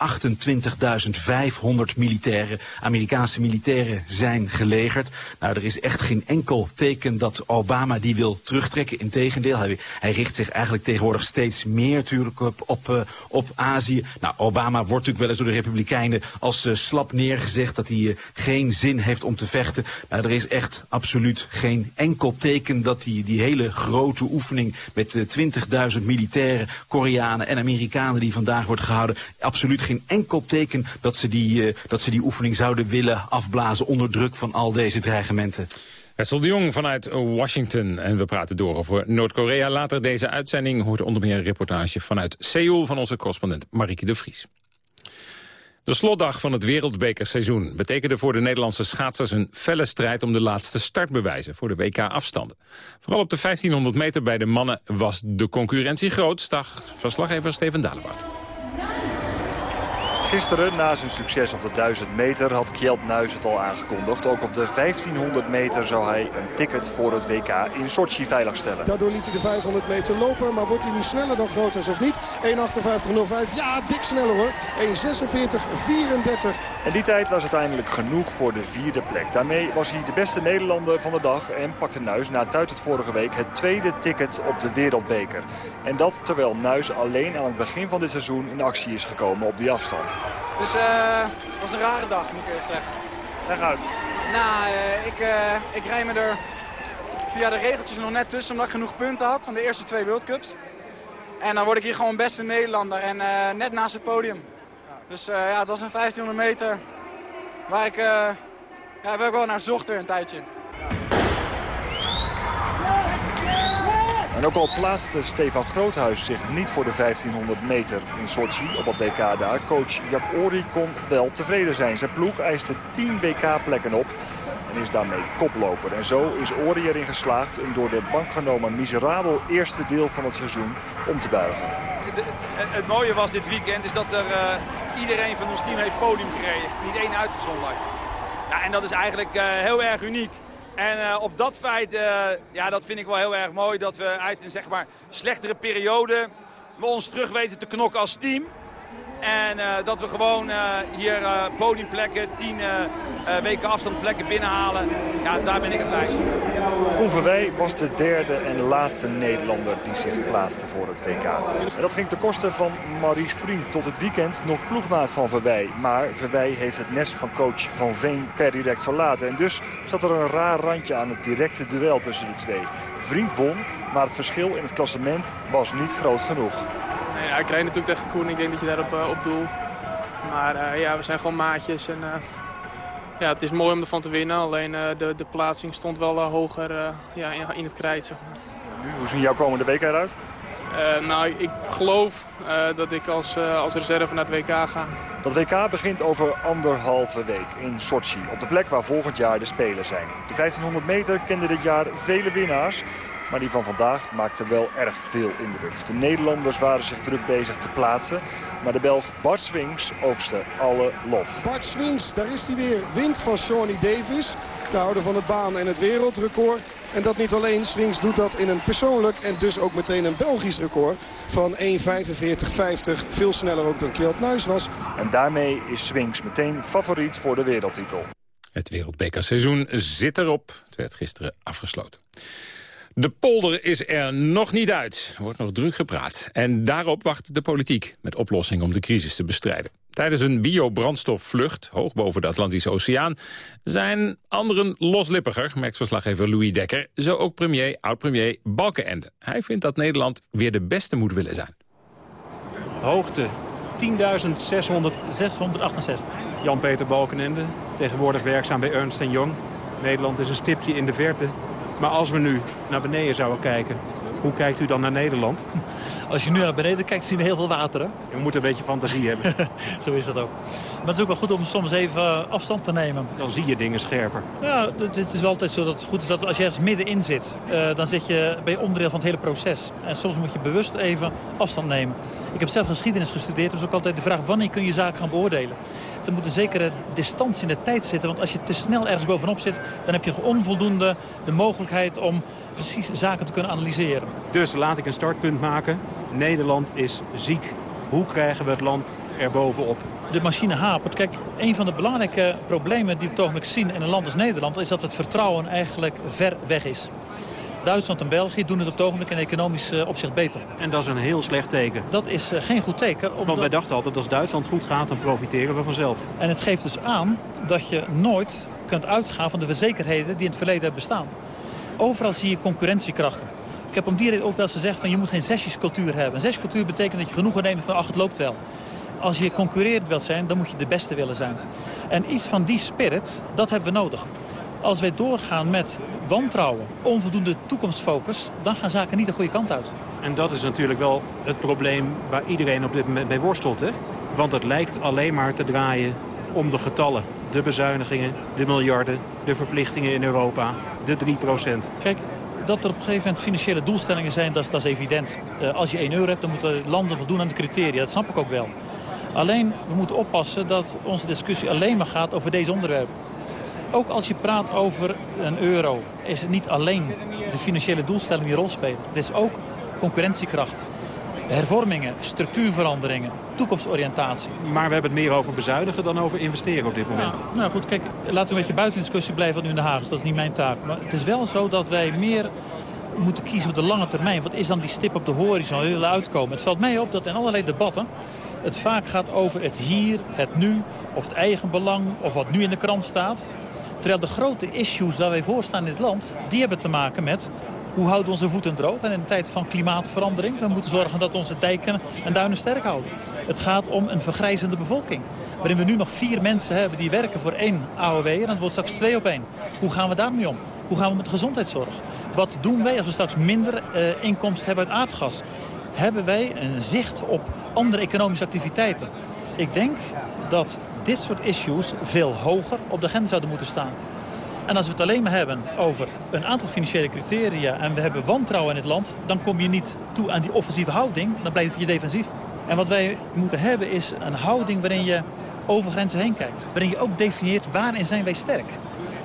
militairen, Amerikaanse militairen zijn gelegerd. Nou, er is echt geen enkel teken dat Obama die wil terugtrekken. Integendeel, hij, hij richt zich eigenlijk tegenwoordig steeds meer natuurlijk op, op, uh, op Azië. Nou, Obama wordt natuurlijk wel eens door de Republikeinen als uh, slap neergezegd... dat hij uh, geen zin heeft om te vechten. Nou, er is echt absoluut geen enkel teken dat hij die hele grote oefening... met uh, 20.000 militairen, Koreanen en Amerikanen die vandaag wordt gehouden... absoluut geen enkel teken dat ze, die, dat ze die oefening zouden willen afblazen... onder druk van al deze dreigementen. Wessel de Jong vanuit Washington. En we praten door over Noord-Korea. Later deze uitzending hoort onder meer een reportage vanuit Seoul... van onze correspondent Marieke de Vries. De slotdag van het wereldbekerseizoen betekende voor de Nederlandse schaatsers een felle strijd om de laatste startbewijzen voor de WK-afstanden. Vooral op de 1500 meter bij de mannen was de concurrentie groot, zag verslaggever Steven Dalebout. Gisteren, na zijn succes op de 1000 meter, had Kjeld Nuis het al aangekondigd. Ook op de 1500 meter zou hij een ticket voor het WK in Sochi veiligstellen. Daardoor liet hij de 500 meter lopen, maar wordt hij nu sneller dan Groters of niet? 1.58.05, ja, dik sneller hoor. 1.56.34. En die tijd was uiteindelijk genoeg voor de vierde plek. Daarmee was hij de beste Nederlander van de dag en pakte Nuis na het vorige week het tweede ticket op de wereldbeker. En dat terwijl Nuis alleen aan het begin van dit seizoen in actie is gekomen op die afstand. Het is, uh, was een rare dag, moet ik eerlijk zeggen. Leg uit. Nou, uh, ik, uh, ik rij me er via de regeltjes nog net tussen... omdat ik genoeg punten had van de eerste twee World Cups. En dan word ik hier gewoon beste Nederlander en net naast het podium. Dus ja, het was een 1500 meter waar ik, ja, waar ik wel naar zocht weer een tijdje. En ook al plaatste Stefan Groothuis zich niet voor de 1500 meter in Sochi op het WK daar. Coach Jack Ori kon wel tevreden zijn. Zijn ploeg eiste 10 WK-plekken op en is daarmee koploper. En zo is Ori erin geslaagd een door de bank genomen miserabel eerste deel van het seizoen om te buigen. Het mooie was dit weekend is dat er uh, iedereen van ons team heeft podium gekregen. Niet één uitgezonderd. En dat is eigenlijk uh, heel erg uniek. En uh, op dat feit, uh, ja, dat vind ik wel heel erg mooi. Dat we uit een zeg maar, slechtere periode ons terug weten te knokken als team. En uh, dat we gewoon hier podiumplekken, 10 weken afstandplekken binnenhalen. Ja, daar ben ik het wijs Koen Verwij was de derde en laatste Nederlander die zich plaatste voor het WK. En dat ging ten koste van Maurice Vriend. Tot het weekend nog ploegmaat van Verwij. Maar Verwij heeft het nest van coach Van Veen per direct verlaten. En dus zat er een raar randje aan het directe duel tussen de twee. Vriend won, maar het verschil in het klassement was niet groot genoeg. Ja, ik rijd natuurlijk tegen Koen. Ik denk dat je daarop uh, op doel. Maar uh, ja, we zijn gewoon maatjes. En, uh, ja, het is mooi om ervan te winnen. Alleen de, de plaatsing stond wel hoger ja, in, in, het krijt. Zeg maar. Nu, hoe zien jouw komende weken eruit? nou, ik geloof dat ik als, als reserve naar het WK ga. Dat WK begint over anderhalve week in Sochi. Op de plek waar volgend jaar de Spelen zijn. De 1500 meter kende dit jaar vele winnaars. Maar die van vandaag maakte wel erg veel indruk. De Nederlanders waren zich druk bezig te plaatsen. Maar de Belg Bart Swings oogste alle lof. Bart Swings, daar is hij weer. Wint van Shawnee Davis. De houder van het baan en het wereldrecord. En dat niet alleen. Swings doet dat in een persoonlijk en dus ook meteen een Belgisch record van 1.45.50. Veel sneller ook dan Kjeld Nuis was. En daarmee is Swings meteen favoriet voor de wereldtitel. Het wereldbekerseizoen zit erop. Het werd gisteren afgesloten. De polder is er nog niet uit. Er wordt nog druk gepraat. En daarop wacht de politiek met oplossingen om de crisis te bestrijden. Tijdens een biobrandstofvlucht, hoog boven de Atlantische Oceaan... zijn anderen loslippiger, merkt verslaggever Louis Dekker. Zo ook premier, oud-premier Balkenende. Hij vindt dat Nederland weer de beste moet willen zijn. Hoogte 10.668. Jan-Peter Balkenende, tegenwoordig werkzaam bij Ernst Young. Nederland is een stipje in de verte. Maar als we nu naar beneden zouden kijken, hoe kijkt u dan naar Nederland? Als je nu naar beneden kijkt, zien we heel veel water. Hè? Je moet een beetje fantasie hebben. Zo is dat ook. Maar het is ook wel goed om soms even afstand te nemen. Dan zie je dingen scherper. Ja, het is altijd zo dat het goed is dat als je ergens middenin zit... Uh, dan zit je, ben je onderdeel van het hele proces. En soms moet je bewust even afstand nemen. Ik heb zelf geschiedenis gestudeerd, dus ook altijd de vraag... wanneer kun je zaken gaan beoordelen? Er moet een zekere distantie in de tijd zitten. Want als je te snel ergens bovenop zit... dan heb je onvoldoende de mogelijkheid om precies zaken te kunnen analyseren. Dus laat ik een startpunt maken. Nederland is ziek. Hoe krijgen we het land er bovenop? De machine hapert. Kijk, een van de belangrijke problemen die we ogenblik zien in een land als Nederland... is dat het vertrouwen eigenlijk ver weg is. Duitsland en België doen het op het ogenblik in economisch eh, opzicht beter. En dat is een heel slecht teken. Dat is uh, geen goed teken. Want wij dachten altijd, als Duitsland goed gaat, dan profiteren we vanzelf. En het geeft dus aan dat je nooit kunt uitgaan van de verzekerheden die in het verleden hebben bestaan. Overal zie je concurrentiekrachten. Ik heb om die reden ook wel eens gezegd van je moet geen zesjescultuur hebben. Een zesjescultuur betekent dat je genoegen neemt van ach het loopt wel. Als je concurrerend wilt zijn, dan moet je de beste willen zijn. En iets van die spirit, dat hebben we nodig. Als wij doorgaan met wantrouwen, onvoldoende toekomstfocus... dan gaan zaken niet de goede kant uit. En dat is natuurlijk wel het probleem waar iedereen op dit moment mee worstelt. Hè? Want het lijkt alleen maar te draaien om de getallen. De bezuinigingen, de miljarden, de verplichtingen in Europa, de 3 procent. Kijk, dat er op een gegeven moment financiële doelstellingen zijn, dat is, dat is evident. Uh, als je 1 euro hebt, dan moeten landen voldoen aan de criteria. Dat snap ik ook wel. Alleen, we moeten oppassen dat onze discussie alleen maar gaat over deze onderwerpen. Ook als je praat over een euro, is het niet alleen de financiële doelstelling die rol speelt. Het is ook concurrentiekracht, hervormingen, structuurveranderingen, toekomstoriëntatie. Maar we hebben het meer over bezuinigen dan over investeren op dit moment. Nou, nou goed, kijk, laten we een beetje buiten discussie blijven wat nu in de Haag is. Dat is niet mijn taak. Maar het is wel zo dat wij meer moeten kiezen voor de lange termijn. Wat is dan die stip op de horizon waar we willen uitkomen? Het valt mij op dat in allerlei debatten het vaak gaat over het hier, het nu, of het eigen belang, of wat nu in de krant staat. Terwijl de grote issues waar wij voor staan in het land... die hebben te maken met hoe houden onze voeten droog. En in een tijd van klimaatverandering... we moeten zorgen dat onze dijken en duinen sterk houden. Het gaat om een vergrijzende bevolking. Waarin we nu nog vier mensen hebben die werken voor één AOW... en dat wordt straks twee op één. Hoe gaan we daarmee om? Hoe gaan we met gezondheidszorg? Wat doen wij als we straks minder uh, inkomsten hebben uit aardgas? Hebben wij een zicht op andere economische activiteiten? Ik denk dat dit soort issues veel hoger op de agenda zouden moeten staan. En als we het alleen maar hebben over een aantal financiële criteria... en we hebben wantrouwen in het land... dan kom je niet toe aan die offensieve houding. Dan blijf je defensief. En wat wij moeten hebben is een houding waarin je over grenzen heen kijkt. Waarin je ook definieert waarin zijn wij sterk.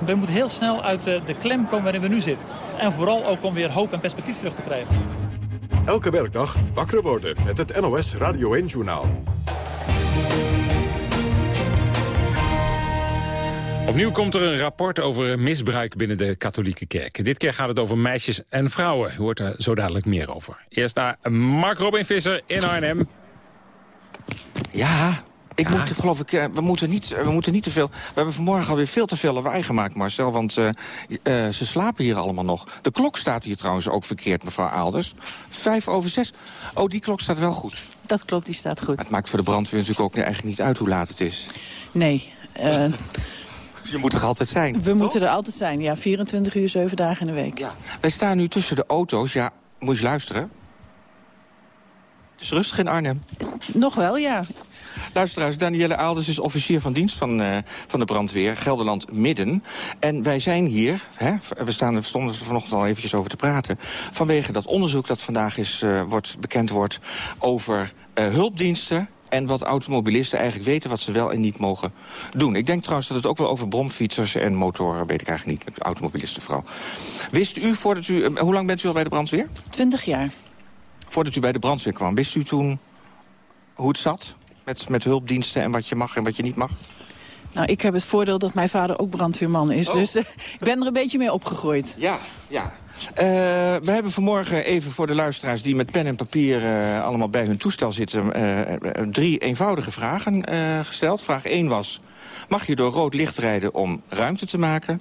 We moeten heel snel uit de, de klem komen waarin we nu zitten. En vooral ook om weer hoop en perspectief terug te krijgen. Elke werkdag wakker worden met het NOS Radio 1-journaal. Opnieuw komt er een rapport over misbruik binnen de katholieke kerk. Dit keer gaat het over meisjes en vrouwen. U hoort er zo dadelijk meer over. Eerst naar Mark Robin Visser in Arnhem. Ja, ik moet, geloof ik, we moeten, niet, we moeten niet te veel... We hebben vanmorgen alweer veel te veel lawaai gemaakt, Marcel. Want uh, uh, ze slapen hier allemaal nog. De klok staat hier trouwens ook verkeerd, mevrouw Aalders. Vijf over zes. Oh, die klok staat wel goed. Dat klopt, die staat goed. Het maakt voor de brandweer natuurlijk ook eigenlijk niet uit hoe laat het is. Nee. Uh, je moet er altijd zijn. We moeten er altijd zijn, ja. 24 uur, 7 dagen in de week. Ja. Wij staan nu tussen de auto's. Ja, moet je eens luisteren. Het is rustig in Arnhem. Nog wel, ja. Luisteraars, Danielle Aalders is officier van dienst van, uh, van de brandweer, Gelderland Midden. En wij zijn hier, hè, we, staan, we stonden er vanochtend al eventjes over te praten... vanwege dat onderzoek dat vandaag is, uh, wordt, bekend wordt over uh, hulpdiensten En wat automobilisten eigenlijk weten wat ze wel en niet mogen doen. Ik denk trouwens dat het ook wel over bromfietsers en motoren... weet ik eigenlijk niet, automobilistenvrouw. Wist u, voordat u... hoe lang bent u al bij de brandweer? Twintig jaar. Voordat u bij de brandweer kwam, wist u toen hoe het zat? Met, met hulpdiensten en wat je mag en wat je niet mag? Nou, ik heb het voordeel dat mijn vader ook brandweerman is. Oh. Dus uh, ik ben er een beetje mee opgegroeid. Ja, ja. Uh, we hebben vanmorgen even voor de luisteraars die met pen en papier uh, allemaal bij hun toestel zitten... drie eenvoudige vragen gesteld. Vraag 1 was, mag je door rood licht rijden om ruimte te maken?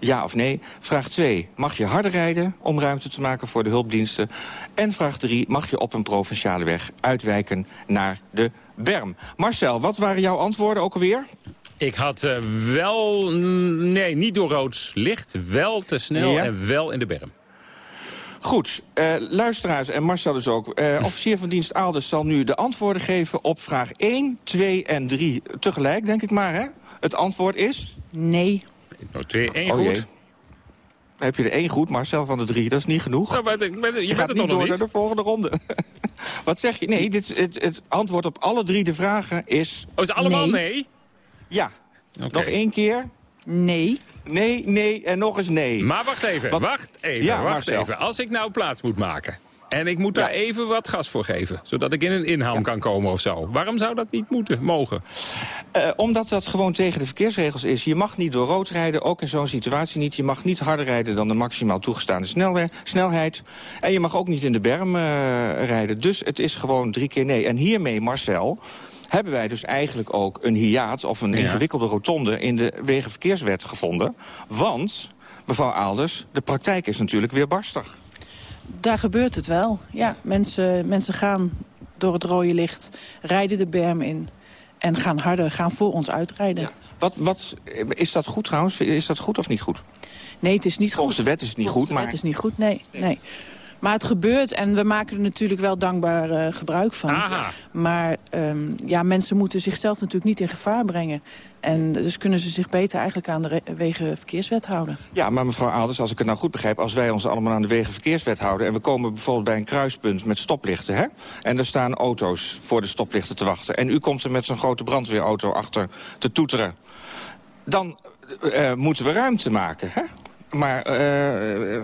Ja of nee? Vraag 2, mag je harder rijden om ruimte te maken voor de hulpdiensten? En vraag 3, mag je op een provinciale weg uitwijken naar de berm? Marcel, wat waren jouw antwoorden ook alweer? Ik had uh, wel... Nee, niet door rood licht. Wel te snel ja. en wel in de berm. Goed, uh, luisteraars en Marcel dus ook. Uh, officier van dienst Aalders zal nu de antwoorden geven op vraag 1, 2 en 3 tegelijk, denk ik maar, hè? Het antwoord is? Nee. Nou, 2, 1 goed. Jee. Dan heb je er één goed, Marcel van de drie. Dat is niet genoeg. Nou, maar je, je gaat het niet nog door niet. naar de volgende ronde. Wat zeg je? Nee, dit, het, het antwoord op alle drie de vragen is... Oh, is allemaal nee? nee? Ja. Okay. Nog één keer? Nee. Nee, nee en nog eens nee. Maar wacht even, Wat? wacht even, Ja, wacht Marcel. even. Als ik nou plaats moet maken en ik moet daar even wat gas voor geven... zodat ik in een inham kan komen of zo. Waarom zou dat niet moeten, mogen? Uh, omdat dat gewoon tegen de verkeersregels is. Je mag niet door rood rijden, ook in zo'n situatie niet. Je mag niet harder rijden dan de maximaal toegestaande snelheid. En je mag ook niet in de berm uh, rijden. Dus het is gewoon drie keer nee. En hiermee, Marcel hebben wij dus eigenlijk ook een hiaat... of een Ja. ingewikkelde rotonde in de Wegenverkeerswet gevonden. Want, mevrouw Aalders, de praktijk is natuurlijk weer barstig. Daar gebeurt het wel. Ja, mensen, mensen gaan door het rode licht, rijden de berm in... en gaan harder, gaan voor ons uitrijden. Wat, wat, is dat goed trouwens? Is dat goed of niet goed? Nee, het is niet Volgens goed. de wet is het niet Volgens goed, de maar... wet is niet goed, nee. nee. Maar het gebeurt en we maken er natuurlijk wel dankbaar uh, gebruik van. Aha. Maar um, ja, mensen moeten zichzelf natuurlijk niet in gevaar brengen. En dus kunnen ze zich beter eigenlijk aan de wegenverkeerswet houden. Ja, maar mevrouw Aalders, als ik het nou goed begrijp... als wij ons allemaal aan de wegenverkeerswet houden... en we komen bijvoorbeeld bij een kruispunt met stoplichten... Hè? en er staan auto's voor de stoplichten te wachten... en u komt er met zo'n grote brandweerauto achter te toeteren... dan uh, moeten we ruimte maken, hè? Maar... Uh,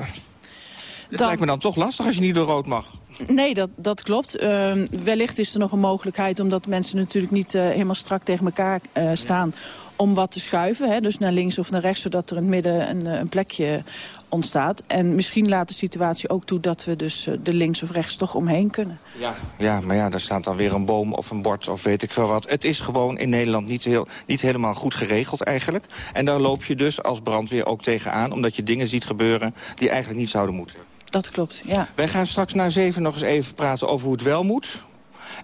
Dan- lijkt me dan toch lastig als je niet door rood mag. Nee, dat, dat klopt. Uh, wellicht is er nog een mogelijkheid... omdat mensen natuurlijk niet uh, helemaal strak tegen elkaar uh, staan... om wat te schuiven, hè, dus naar links of naar rechts... zodat er in het midden een, eh, een plekje ontstaat. En misschien laat de situatie ook toe dat we dus uh, de links of rechts toch omheen kunnen. Ja. ja, maar ja, daar staat dan weer een boom of een bord of weet ik veel wat. Het is gewoon in Nederland niet, heel, niet helemaal goed geregeld eigenlijk. En daar loop je dus als brandweer ook tegenaan... omdat je dingen ziet gebeuren die eigenlijk niet zouden moeten. Dat klopt, ja. Wij gaan straks na zeven nog eens even praten over hoe het wel moet.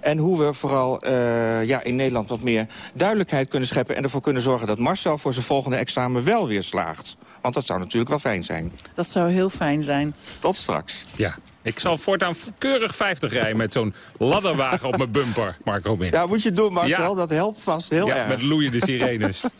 En hoe we vooral uh, ja, in Nederland wat meer duidelijkheid kunnen scheppen... en ervoor kunnen zorgen dat Marcel voor zijn volgende examen wel weer slaagt. Want dat zou natuurlijk wel fijn zijn. Dat zou heel fijn zijn. Tot straks. Ja, ik zal voortaan keurig 50 rijden met zo'n ladderwagen op mijn bumper, Marco Min. Ja, moet je doen, Marcel. Ja. Dat helpt vast heel ja, erg. met loeiende sirenes.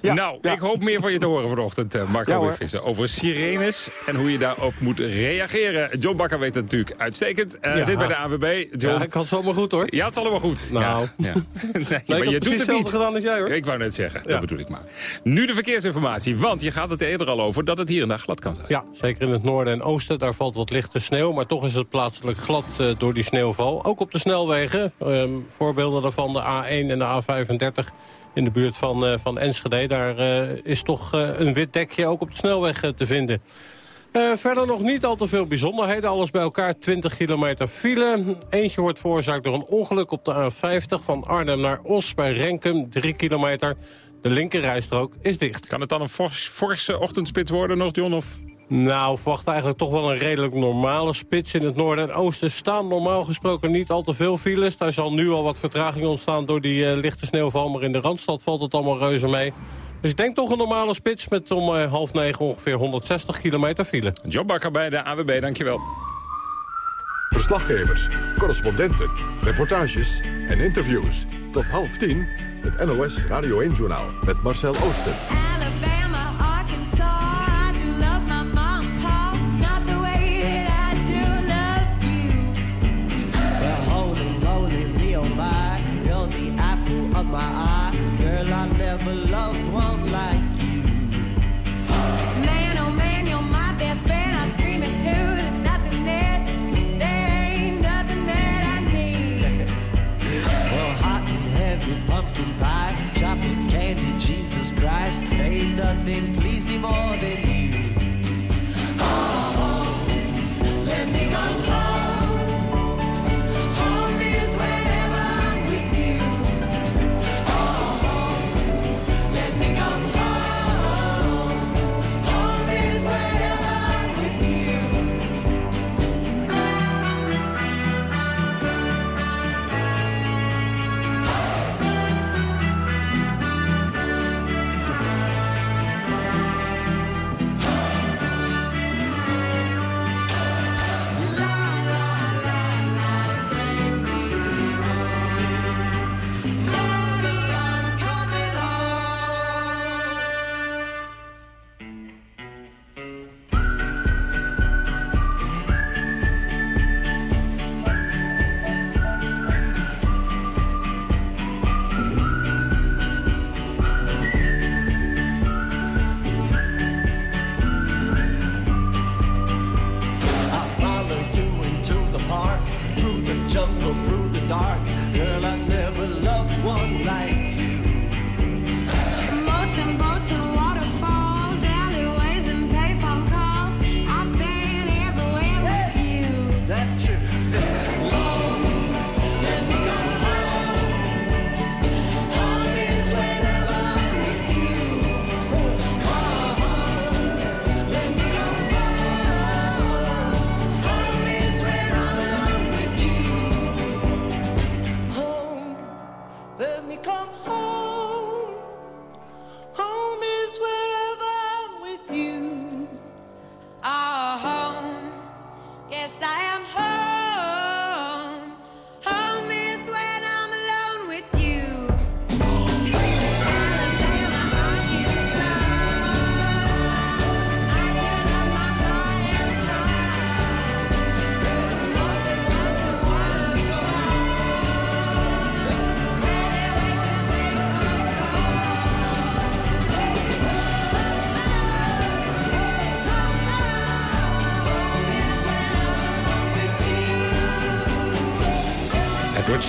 Ja, nou, ja. ik hoop meer van je te horen vanochtend, eh, Marco Ja. Over sirenes en hoe je daarop moet reageren. John Bakker weet het natuurlijk uitstekend. Eh, Ja. Zit bij de AWB. John. Ja, ik had het zomaar goed hoor. Ja, het is allemaal goed. Nou. Ja, ja. Nee, maar ik je doet het niet. gedaan als jij hoor. Ik wou net zeggen, Ja. dat bedoel ik maar. Nu de verkeersinformatie, want je gaat het eerder al over dat het hier en daar glad kan zijn. Ja, zeker in het noorden en oosten. Daar valt wat lichte sneeuw, maar toch is het plaatselijk glad eh, door die sneeuwval. Ook op de snelwegen. Ehm, voorbeelden daarvan de A1 en de A35 in de buurt van, eh, van Enschede. Daar eh, is toch een wit dekje ook op de snelweg te vinden. Verder nog niet al te veel bijzonderheden. Alles bij elkaar 20 kilometer file. Eentje wordt veroorzaakt door een ongeluk op de A50 van Arnhem naar Os bij Renkum. 3 kilometer. De linkerrijstrook is dicht. Kan het dan een fors, forse ochtendspits worden nog, John? Of? Nou, verwacht eigenlijk toch wel een redelijk normale spits. In het noorden en oosten staan normaal gesproken niet al te veel files. Daar zal nu al wat vertraging ontstaan door die eh, lichte sneeuwval. Maar in de Randstad valt het allemaal reuze mee. Dus ik denk toch een normale spits met om eh, half negen ongeveer 160 kilometer file. John Bakker bij de AWB, dankjewel. Verslaggevers, correspondenten, reportages en interviews. Tot half tien, het NOS Radio 1-journaal met Marcel Oosten.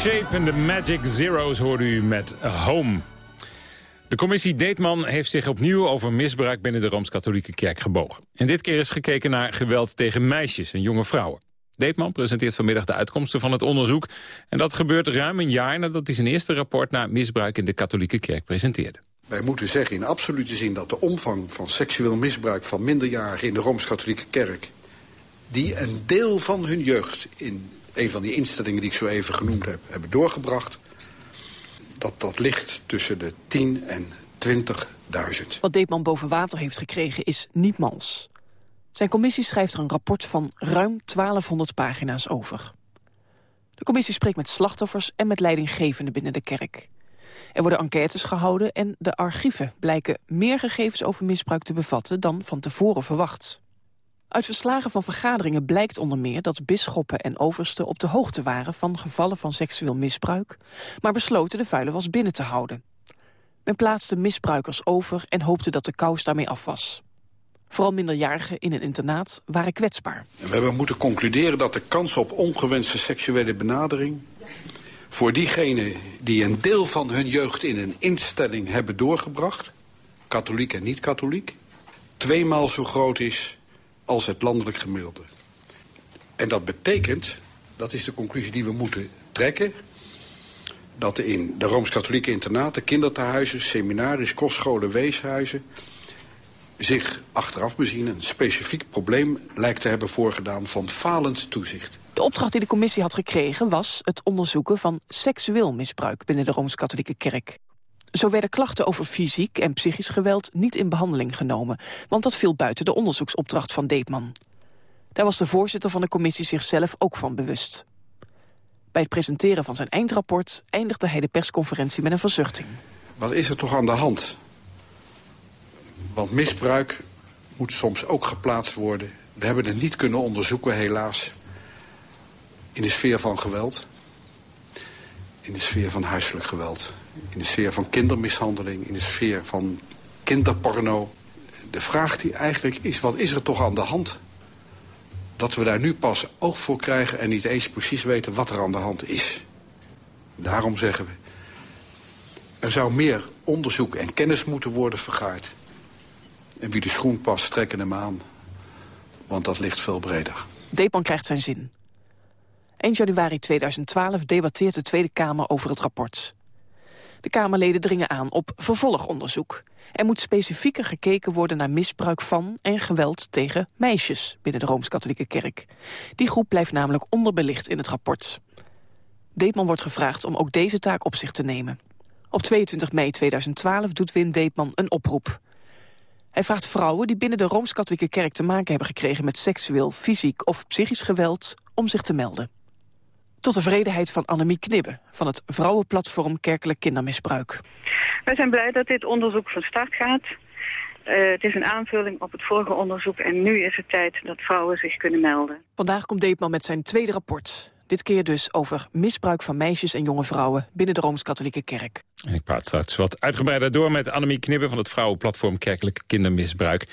Shape en de Magic Zeros hoorde u met Home. De commissie Deetman heeft zich opnieuw over misbruik binnen de Rooms-Katholieke Kerk gebogen. En dit keer is gekeken naar geweld tegen meisjes en jonge vrouwen. Deetman presenteert vanmiddag de uitkomsten van het onderzoek. En dat gebeurt ruim een jaar nadat hij zijn eerste rapport naar misbruik in de katholieke kerk presenteerde. Wij moeten zeggen in absolute zin dat de omvang van seksueel misbruik van minderjarigen in de Rooms-Katholieke Kerk, die een deel van hun jeugd in een van die instellingen die ik zo even genoemd heb, hebben doorgebracht, dat dat ligt tussen de 10 en 20.000. Wat Deepman boven water heeft gekregen is niet mals. Zijn commissie schrijft er een rapport van ruim 1200 pagina's over. De commissie spreekt met slachtoffers en met leidinggevenden binnen de kerk. Er worden enquêtes gehouden en de archieven blijken meer gegevens over misbruik te bevatten dan van tevoren verwacht. Uit verslagen van vergaderingen blijkt onder meer dat bisschoppen en oversten op de hoogte waren van gevallen van seksueel misbruik, maar besloten de vuile was binnen te houden. Men plaatste misbruikers over en hoopte dat de kous daarmee af was. Vooral minderjarigen in een internaat waren kwetsbaar. We hebben moeten concluderen dat de kans op ongewenste seksuele benadering... voor diegenen die een deel van hun jeugd in een instelling hebben doorgebracht... katholiek en niet-katholiek... tweemaal zo groot is als het landelijk gemiddelde. En dat betekent, dat is de conclusie die we moeten trekken... dat in de Rooms-Katholieke internaten, kinderthuizen, seminaries, kostscholen, weeshuizen zich achteraf bezien een specifiek probleem lijkt te hebben voorgedaan van falend toezicht. De opdracht die de commissie had gekregen was het onderzoeken van seksueel misbruik binnen de Rooms-Katholieke Kerk. Zo werden klachten over fysiek en psychisch geweld niet in behandeling genomen, want dat viel buiten de onderzoeksopdracht van Deepman. Daar was de voorzitter van de commissie zichzelf ook van bewust. Bij het presenteren van zijn eindrapport eindigde hij de persconferentie met een verzuchting. Wat is er toch aan de hand? Want misbruik moet soms ook geplaatst worden. We hebben het niet kunnen onderzoeken, helaas, in de sfeer van geweld. In de sfeer van huiselijk geweld. In de sfeer van kindermishandeling. In de sfeer van kinderporno. De vraag die eigenlijk is, wat is er toch aan de hand? Dat we daar nu pas oog voor krijgen en niet eens precies weten wat er aan de hand is. Daarom zeggen we, er zou meer onderzoek en kennis moeten worden vergaard. En wie de schoen past, trekken hem aan. Want dat ligt veel breder. Deepman krijgt zijn zin. Eind januari 2012 debatteert de Tweede Kamer over het rapport. De Kamerleden dringen aan op vervolgonderzoek. Er moet specifieker gekeken worden naar misbruik van en geweld tegen meisjes binnen de Rooms-Katholieke Kerk. Die groep blijft namelijk onderbelicht in het rapport. Deepman wordt gevraagd om ook deze taak op zich te nemen. Op 22 mei 2012 doet Wim Deepman een oproep. Hij vraagt vrouwen die binnen de Rooms-Katholieke Kerk te maken hebben gekregen met seksueel, fysiek of psychisch geweld om zich te melden. Tot tevredenheid van Annemie Knibbe van het vrouwenplatform Kerkelijk Kindermisbruik. Wij zijn blij dat dit onderzoek van start gaat. Eh, het is een aanvulling op het vorige onderzoek en nu is het tijd dat vrouwen zich kunnen melden. Vandaag komt Deepman met zijn tweede rapport. Dit keer dus over misbruik van meisjes en jonge vrouwen binnen de Rooms-Katholieke Kerk. En ik praat straks wat uitgebreider door met Annemie Knibbe... van het vrouwenplatform Kerkelijk Kindermisbruik.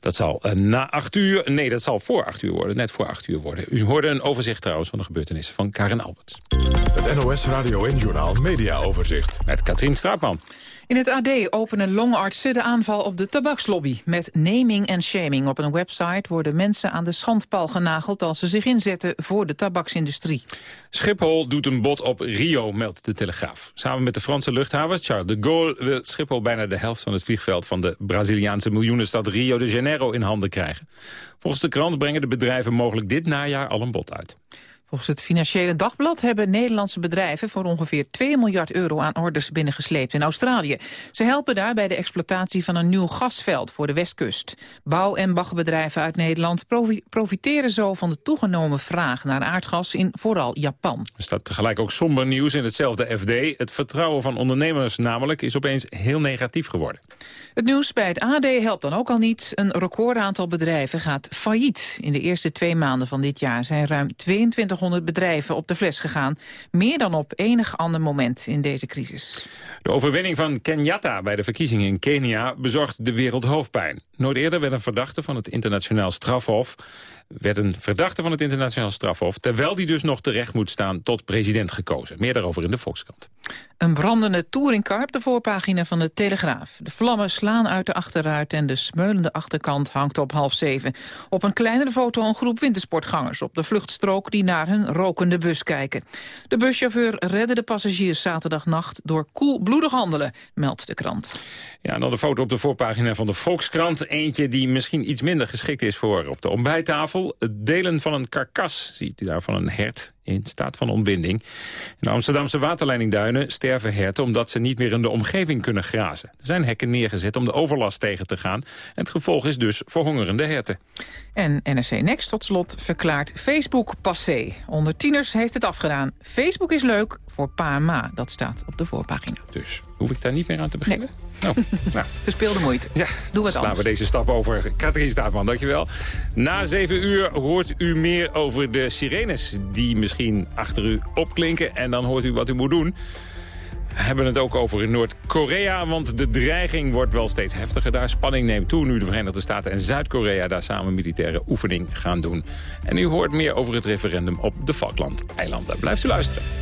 Dat zal eh, na acht uur, nee, dat zal voor acht uur worden, net voor acht uur worden. U hoorde een overzicht trouwens van de gebeurtenissen van Karen Albert. Het NOS Radio en Journaal Media Overzicht. Met Katrien Straatman. In het AD openen longartsen de aanval op de tabakslobby. Met naming en shaming op een website worden mensen aan de schandpaal genageld... als ze zich inzetten voor de tabaksindustrie. Schiphol doet een bod op Rio, meldt de Telegraaf. Samen met de Franse luchthaven Charles de Gaulle... wil Schiphol bijna de helft van het vliegveld van de Braziliaanse miljoenenstad Rio de Janeiro in handen krijgen. Volgens de krant brengen de bedrijven mogelijk dit najaar al een bod uit. Volgens het Financiële Dagblad hebben Nederlandse bedrijven... voor ongeveer 2 miljard euro aan orders binnengesleept in Australië. Ze helpen daar bij de exploitatie van een nieuw gasveld voor de westkust. Bouw- en baggerbedrijven uit Nederland profi- profiteren zo... van de toegenomen vraag naar aardgas in vooral Japan. Er staat tegelijk ook somber nieuws in hetzelfde FD. Het vertrouwen van ondernemers namelijk is opeens heel negatief geworden. Het nieuws bij het AD helpt dan ook al niet. Een recordaantal bedrijven gaat failliet. In de eerste twee maanden van dit jaar zijn ruim 2200 bedrijven op de fles gegaan. Meer dan op enig ander moment in deze crisis. De overwinning van Kenyatta bij de verkiezingen in Kenia bezorgt de wereld hoofdpijn. Nooit eerder werd een verdachte van het internationaal strafhof werd een verdachte van het internationaal strafhof... terwijl die dus nog terecht moet staan tot president gekozen. Meer daarover in de Volkskrant. Een brandende touringcar op de voorpagina van de Telegraaf. De vlammen slaan uit de achteruit en de smeulende achterkant hangt op half zeven. Op een kleinere foto een groep wintersportgangers op de vluchtstrook... die naar hun rokende bus kijken. De buschauffeur redde de passagiers zaterdagnacht door koelbloedig handelen, meldt de krant. Ja, en dan de foto op de voorpagina van de Volkskrant. Eentje die misschien iets minder geschikt is voor op de ontbijttafel. Het delen van een karkas, ziet u daar, van een hert in staat van ontbinding. In de Amsterdamse waterleidingduinen sterven herten... omdat ze niet meer in de omgeving kunnen grazen. Er zijn hekken neergezet om de overlast tegen te gaan. En het gevolg is dus verhongerende herten. En NRC Next tot slot verklaart Facebook passé. Onder tieners heeft het afgedaan. Facebook is leuk voor pa en ma. Dat staat op de voorpagina. Dus hoef ik daar niet meer aan te beginnen? Nou, nou. Verspeelde moeite. Ja, Doe wat slaan anders. we deze stap over. Katrien Staatman, dankjewel. Na zeven uur hoort u meer over de sirenes... die misschien achter u opklinken. En dan hoort u wat u moet doen. We hebben het ook over Noord-Korea, want de dreiging wordt wel steeds heftiger daar. Spanning neemt toe nu de Verenigde Staten en Zuid-Korea daar samen militaire oefening gaan doen. En u hoort meer over het referendum op de Falkland-eilanden. Blijft u luisteren.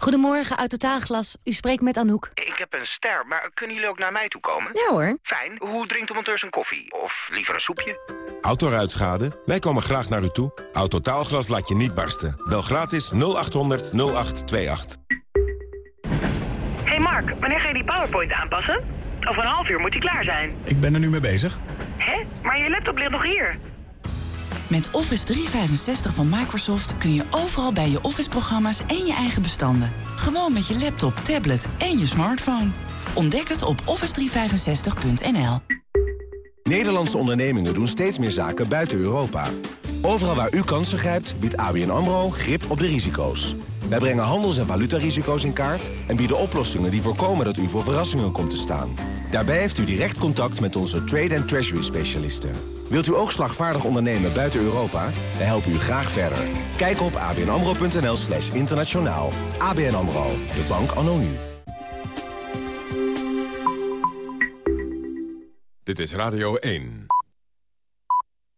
Goedemorgen, uit Totaalglas. U spreekt met Anouk. Ik heb een ster, maar kunnen jullie ook naar mij toe komen? Ja hoor. Fijn. Hoe drinkt de monteur zijn koffie? Of liever een soepje? Autoruitschade? Wij komen graag naar u toe. Autotaalglas laat je niet barsten. Bel gratis 0800 0828. hey Mark, wanneer ga je die PowerPoint aanpassen? Over een half uur moet die klaar zijn. Ik ben er nu mee bezig. Hè? Maar je laptop ligt nog hier. Met Office 365 van Microsoft kun je overal bij je Office-programma's en je eigen bestanden. Gewoon met je laptop, tablet en je smartphone. Ontdek het op office365.nl. Nederlandse ondernemingen doen steeds meer zaken buiten Europa. Overal waar u kansen grijpt, biedt ABN AMRO grip op de risico's. Wij brengen handels- en valutarisico's in kaart... en bieden oplossingen die voorkomen dat u voor verrassingen komt te staan. Daarbij heeft u direct contact met onze trade- en treasury-specialisten. Wilt u ook slagvaardig ondernemen buiten Europa? Wij helpen u graag verder. Kijk op abnamro.nl slash internationaal. ABN AMRO, de bank anno. Dit is Radio 1.